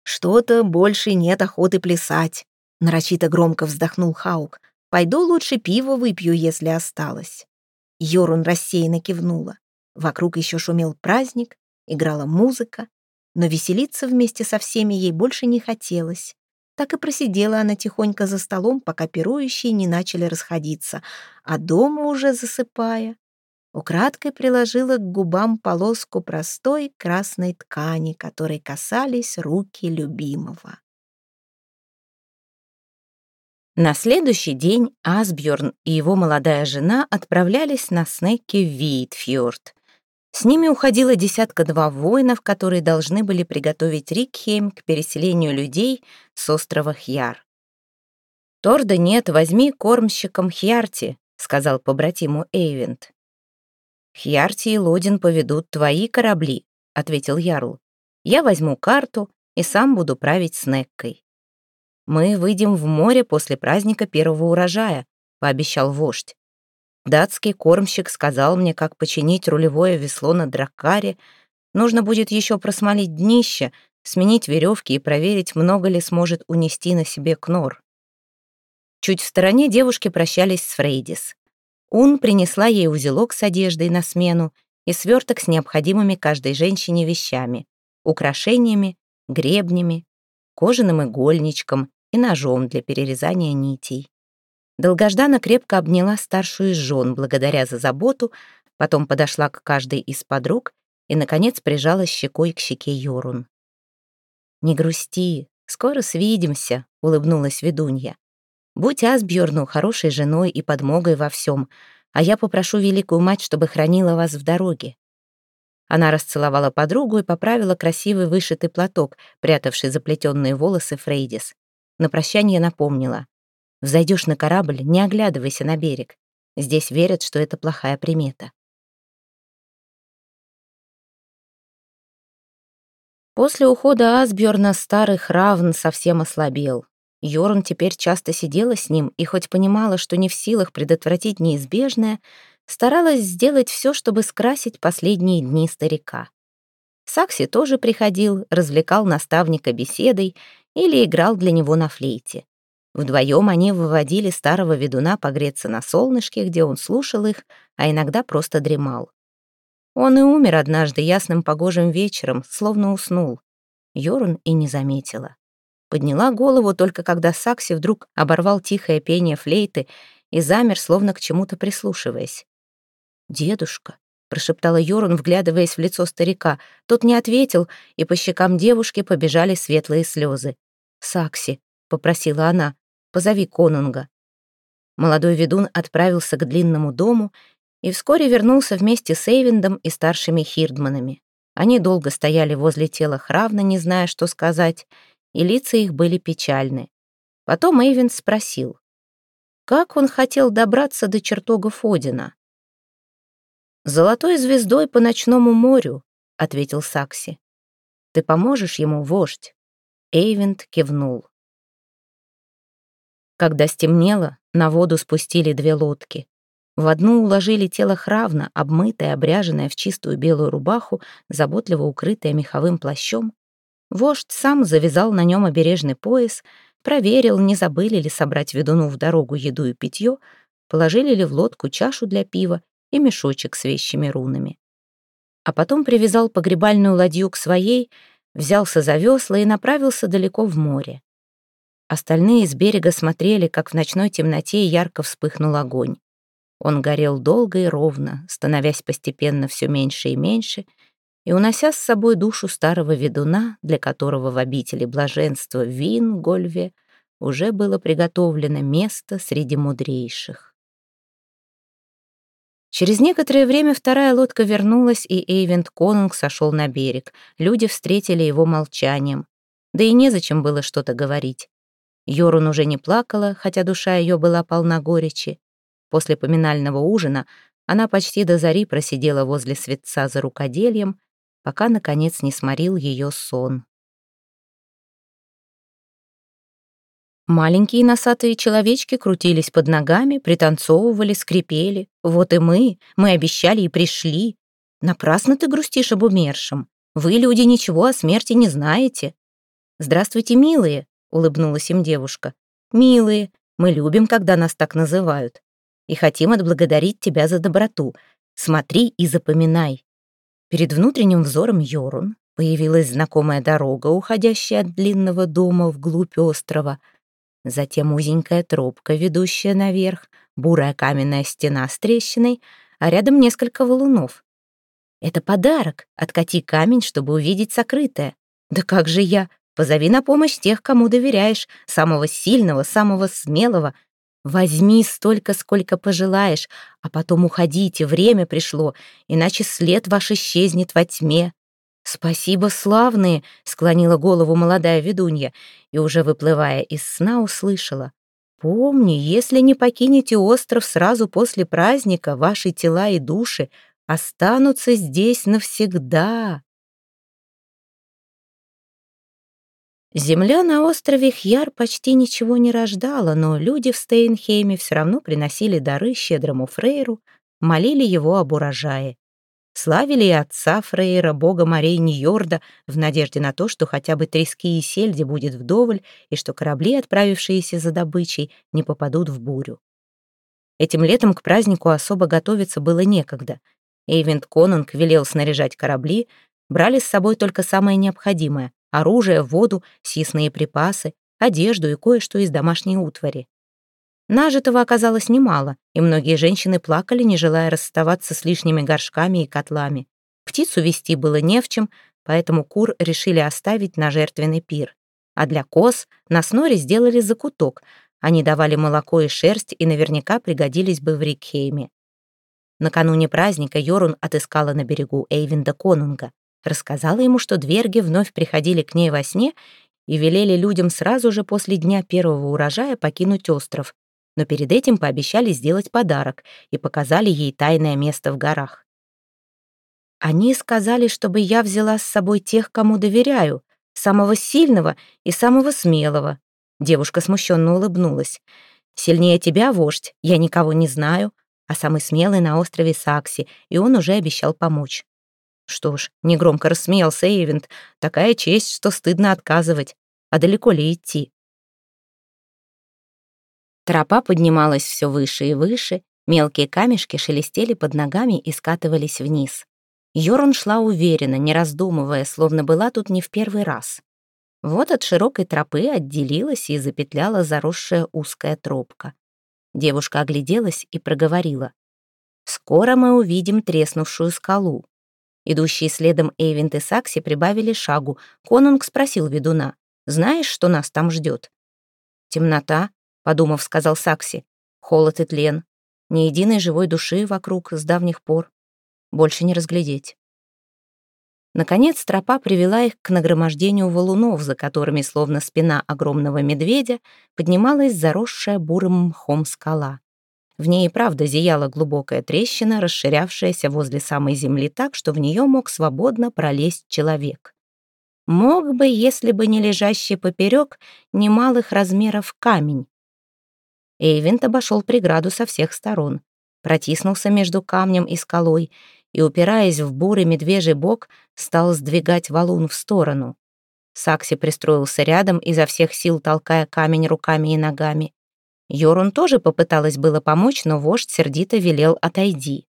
«Что-то больше нет охоты плясать», — нарочито громко вздохнул Хаук. Пойду лучше пиво выпью, если осталось». Йорун рассеянно кивнула. Вокруг еще шумел праздник, играла музыка, но веселиться вместе со всеми ей больше не хотелось. Так и просидела она тихонько за столом, пока пирующие не начали расходиться, а дома уже засыпая, украдкой приложила к губам полоску простой красной ткани, которой касались руки любимого. На следующий день Асбjörn и его молодая жена отправлялись на снеки в Виитфьорд. С ними уходила десятка-два воинов, которые должны были приготовить Рикхейм к переселению людей с острова Хьяр. «Торда нет, возьми кормщиком Хьярти», — сказал побратиму Эйвент. «Хьярти и Лодин поведут твои корабли», — ответил Ярл. «Я возьму карту и сам буду править снеккой». «Мы выйдем в море после праздника первого урожая», — пообещал вождь. Датский кормщик сказал мне, как починить рулевое весло на драккаре. Нужно будет еще просмолить днище, сменить веревки и проверить, много ли сможет унести на себе Кнор. Чуть в стороне девушки прощались с Фрейдис. Ун принесла ей узелок с одеждой на смену и сверток с необходимыми каждой женщине вещами, украшениями, гребнями, кожаным игольничком и ножом для перерезания нитей. Долгождана крепко обняла старшую из жен благодаря за заботу, потом подошла к каждой из подруг и, наконец, прижала щекой к щеке Йорун. «Не грусти, скоро свидимся», — улыбнулась ведунья. «Будь Асбьерну хорошей женой и подмогой во всем, а я попрошу Великую Мать, чтобы хранила вас в дороге». Она расцеловала подругу и поправила красивый вышитый платок, прятавший заплетенные волосы Фрейдис. На прощание напомнила. «Взойдешь на корабль, не оглядывайся на берег. Здесь верят, что это плохая примета». После ухода Асбjörна старый Хравн совсем ослабел. Йорн теперь часто сидела с ним и хоть понимала, что не в силах предотвратить неизбежное, старалась сделать все, чтобы скрасить последние дни старика. Сакси тоже приходил, развлекал наставника беседой или играл для него на флейте. Вдвоем они выводили старого ведуна погреться на солнышке, где он слушал их, а иногда просто дремал. Он и умер однажды ясным погожим вечером, словно уснул. Йорун и не заметила. Подняла голову только когда Сакси вдруг оборвал тихое пение флейты и замер, словно к чему-то прислушиваясь. «Дедушка, — прошептала Йорун, вглядываясь в лицо старика. Тот не ответил, и по щекам девушки побежали светлые слезы. «Сакси», — попросила она, — «позови конунга». Молодой ведун отправился к длинному дому и вскоре вернулся вместе с Эйвиндом и старшими хирдманами. Они долго стояли возле тела Хравна, не зная, что сказать, и лица их были печальны. Потом Эйвинд спросил, как он хотел добраться до чертогов Одина. «Золотой звездой по ночному морю», — ответил Сакси. «Ты поможешь ему, вождь?» Эйвинд кивнул. Когда стемнело, на воду спустили две лодки. В одну уложили тело Хравна, обмытое, обряженное в чистую белую рубаху, заботливо укрытое меховым плащом. Вождь сам завязал на нем обережный пояс, проверил, не забыли ли собрать ведуну в дорогу еду и питье, положили ли в лодку чашу для пива и мешочек с вещими рунами. А потом привязал погребальную ладью к своей, взялся за весла и направился далеко в море. Остальные с берега смотрели, как в ночной темноте ярко вспыхнул огонь. Он горел долго и ровно, становясь постепенно все меньше и меньше, и унося с собой душу старого ведуна, для которого в обители блаженства в Вингольве уже было приготовлено место среди мудрейших. Через некоторое время вторая лодка вернулась, и Эйвент Конунг сошел на берег. Люди встретили его молчанием. Да и незачем было что-то говорить. Йорун уже не плакала, хотя душа ее была полна горечи. После поминального ужина она почти до зари просидела возле светца за рукодельем, пока, наконец, не сморил ее сон. Маленькие носатые человечки крутились под ногами, пританцовывали, скрипели. «Вот и мы, мы обещали и пришли. Напрасно ты грустишь об умершем. Вы, люди, ничего о смерти не знаете. Здравствуйте, милые, улыбнулась им девушка. «Милые, мы любим, когда нас так называют. И хотим отблагодарить тебя за доброту. Смотри и запоминай». Перед внутренним взором Йорун появилась знакомая дорога, уходящая от длинного дома вглубь острова. Затем узенькая тропка, ведущая наверх, бурая каменная стена с трещиной, а рядом несколько валунов. «Это подарок. Откати камень, чтобы увидеть сокрытое. Да как же я? Позови на помощь тех, кому доверяешь, самого сильного, самого смелого. Возьми столько, сколько пожелаешь, а потом уходите, время пришло, иначе след ваш исчезнет во тьме. «Спасибо, славные!» — склонила голову молодая ведунья и, уже выплывая из сна, услышала. «Помни, если не покинете остров сразу после праздника, ваши тела и души останутся здесь навсегда». Земля на острове Хьяр почти ничего не рождала, но люди в Стейнхейме все равно приносили дары щедрому Фрейру, молили его об урожае. Славили и отца Фрейра, бога морей Ньорда, в надежде на то, что хотя бы трески и сельди будет вдоволь, и что корабли, отправившиеся за добычей, не попадут в бурю. Этим летом к празднику особо готовиться было некогда. Эйвент Конунг велел снаряжать корабли, брали с собой только самое необходимое оружие, воду, съестные припасы, одежду и кое-что из домашней утвари. Нажитого оказалось немало, и многие женщины плакали, не желая расставаться с лишними горшками и котлами. Птицу вести было не в чем, поэтому кур решили оставить на жертвенный пир. А для коз на сноре сделали закуток. Они давали молоко и шерсть и наверняка пригодились бы в Рикхейме. Накануне праздника Йорун отыскала на берегу Эйвинда Конунга рассказала ему, что дверги вновь приходили к ней во сне и велели людям сразу же после дня первого урожая покинуть остров, но перед этим пообещали сделать подарок и показали ей тайное место в горах. Они сказали, чтобы я взяла с собой тех, кому доверяю, самого сильного и самого смелого. Девушка смущенно улыбнулась. «Сильнее тебя, вождь, я никого не знаю, а самый смелый на острове Сакси, и он уже обещал помочь. Что ж, негромко рассмеялся Эйвент. Такая честь, что стыдно отказывать. А далеко ли идти? Тропа поднималась все выше и выше, мелкие камешки шелестели под ногами и скатывались вниз. Йорун шла уверенно, не раздумывая, словно была тут не в первый раз. Вот от широкой тропы отделилась и запетляла заросшая узкая тропка. Девушка огляделась и проговорила. Скоро мы увидим треснувшую скалу. Идущие следом Эйвент и Сакси прибавили шагу. Конунг спросил ведуна, «Знаешь, что нас там ждет?» «Темнота», — подумав, сказал Сакси, «холод и тлен. Ни единой живой души вокруг с давних пор. Больше не разглядеть». Наконец тропа привела их к нагромождению валунов, за которыми, словно спина огромного медведя, поднималась заросшая бурым мхом скала. В ней и правда зияла глубокая трещина, расширявшаяся возле самой земли так, что в нее мог свободно пролезть человек. Мог бы, если бы не лежащий поперек немалых размеров камень. Эйвент обошел преграду со всех сторон, протиснулся между камнем и скалой и, упираясь в бурый медвежий бок, стал сдвигать валун в сторону. Сакси пристроился рядом, изо всех сил толкая камень руками и ногами. Йорун тоже попыталась было помочь, но вождь сердито велел «отойди».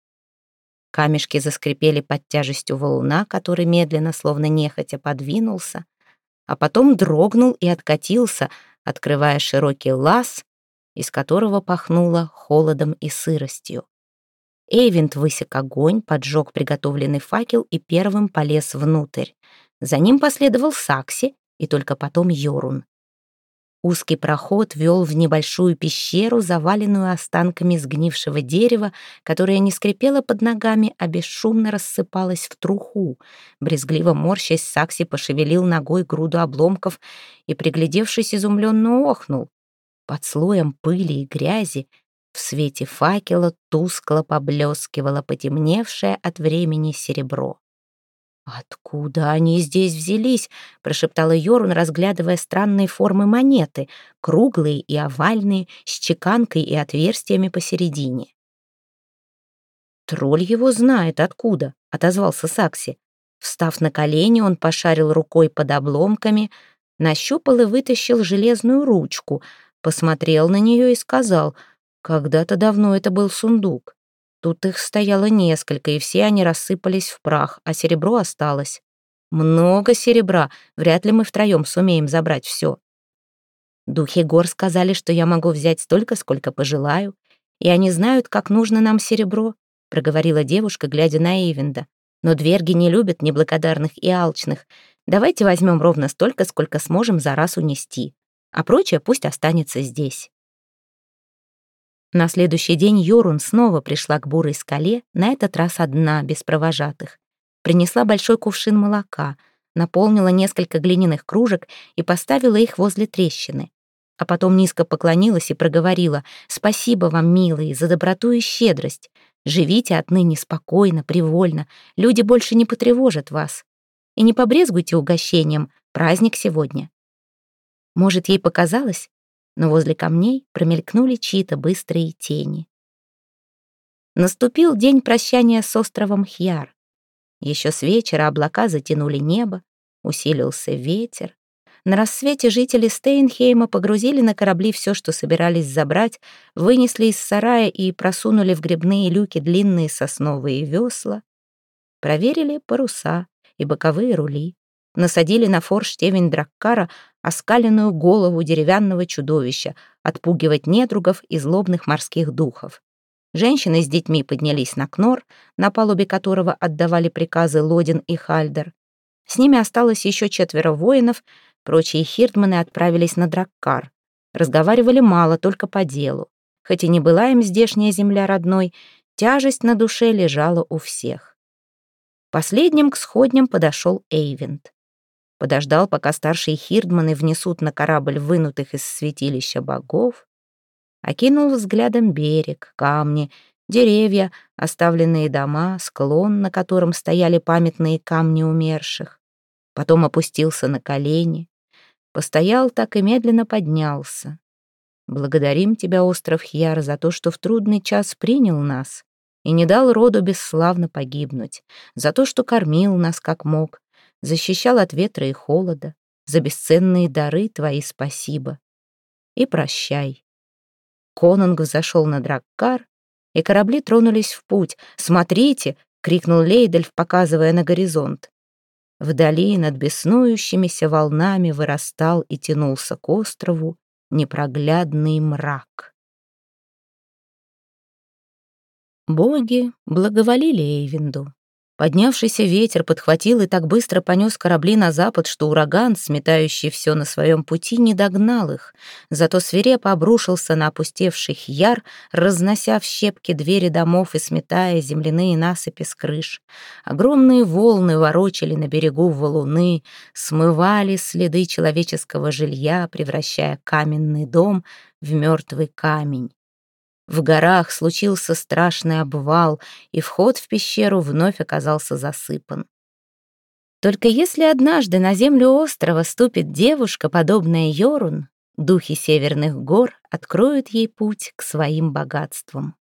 Камешки заскрипели под тяжестью валуна, который медленно, словно нехотя, подвинулся, а потом дрогнул и откатился, открывая широкий лаз, из которого пахнуло холодом и сыростью. Эйвент высек огонь, поджег приготовленный факел и первым полез внутрь. За ним последовал Сакси и только потом Йорун. Узкий проход вел в небольшую пещеру, заваленную останками сгнившего дерева, которое не скрипело под ногами, а бесшумно рассыпалось в труху. Брезгливо морщась, Сакси пошевелил ногой груду обломков и, приглядевшись, изумленно охнул. Под слоем пыли и грязи в свете факела тускло поблескивало потемневшее от времени серебро. «Откуда они здесь взялись?» — прошептала Йорун, разглядывая странные формы монеты, круглые и овальные, с чеканкой и отверстиями посередине. «Тролль его знает откуда», — отозвался Сакси. Встав на колени, он пошарил рукой под обломками, нащупал и вытащил железную ручку, посмотрел на нее и сказал, «Когда-то давно это был сундук. Тут их стояло несколько, и все они рассыпались в прах, а серебро осталось. Много серебра, вряд ли мы втроем сумеем забрать все. Духи гор сказали, что я могу взять столько, сколько пожелаю, и они знают, как нужно нам серебро, проговорила девушка, глядя на Эйвенда. Но дверги не любят неблагодарных и алчных. Давайте возьмем ровно столько, сколько сможем за раз унести, а прочее пусть останется здесь. На следующий день Йорун снова пришла к бурой скале, на этот раз одна, без провожатых. Принесла большой кувшин молока, наполнила несколько глиняных кружек и поставила их возле трещины. А потом низко поклонилась и проговорила «Спасибо вам, милые, за доброту и щедрость. Живите отныне спокойно, привольно, люди больше не потревожат вас. И не побрезгуйте угощением, праздник сегодня». Может, ей показалось, но возле камней промелькнули чьи-то быстрые тени. Наступил день прощания с островом Хьяр. Еще с вечера облака затянули небо, усилился ветер. На рассвете жители Стейнхейма погрузили на корабли все, что собирались забрать, вынесли из сарая и просунули в грибные люки длинные сосновые весла. Проверили паруса и боковые рули насадили на форштевень Драккара оскаленную голову деревянного чудовища, отпугивать недругов и злобных морских духов. Женщины с детьми поднялись на Кнор, на палубе которого отдавали приказы Лодин и Хальдер. С ними осталось еще четверо воинов, прочие хирдманы отправились на Драккар. Разговаривали мало, только по делу. Хоть и не была им здешняя земля родной, тяжесть на душе лежала у всех. Последним к сходням подошел Эйвент подождал, пока старшие хирдманы внесут на корабль вынутых из святилища богов, окинул взглядом берег, камни, деревья, оставленные дома, склон, на котором стояли памятные камни умерших. Потом опустился на колени, постоял так и медленно поднялся. Благодарим тебя, остров Хьяр, за то, что в трудный час принял нас и не дал роду бесславно погибнуть, за то, что кормил нас как мог, защищал от ветра и холода, за бесценные дары твои спасибо. И прощай. Конунг взошел на Драккар, и корабли тронулись в путь. «Смотрите!» — крикнул Лейдельф, показывая на горизонт. Вдали над беснующимися волнами вырастал и тянулся к острову непроглядный мрак. Боги благоволили Эйвинду. Поднявшийся ветер подхватил и так быстро понес корабли на запад, что ураган, сметающий все на своем пути, не догнал их. Зато свирепо обрушился на опустевших яр, разнося в щепки двери домов и сметая земляные насыпи с крыш. Огромные волны ворочали на берегу валуны, смывали следы человеческого жилья, превращая каменный дом в мертвый камень. В горах случился страшный обвал, и вход в пещеру вновь оказался засыпан. Только если однажды на землю острова ступит девушка, подобная Йорун, духи северных гор откроют ей путь к своим богатствам.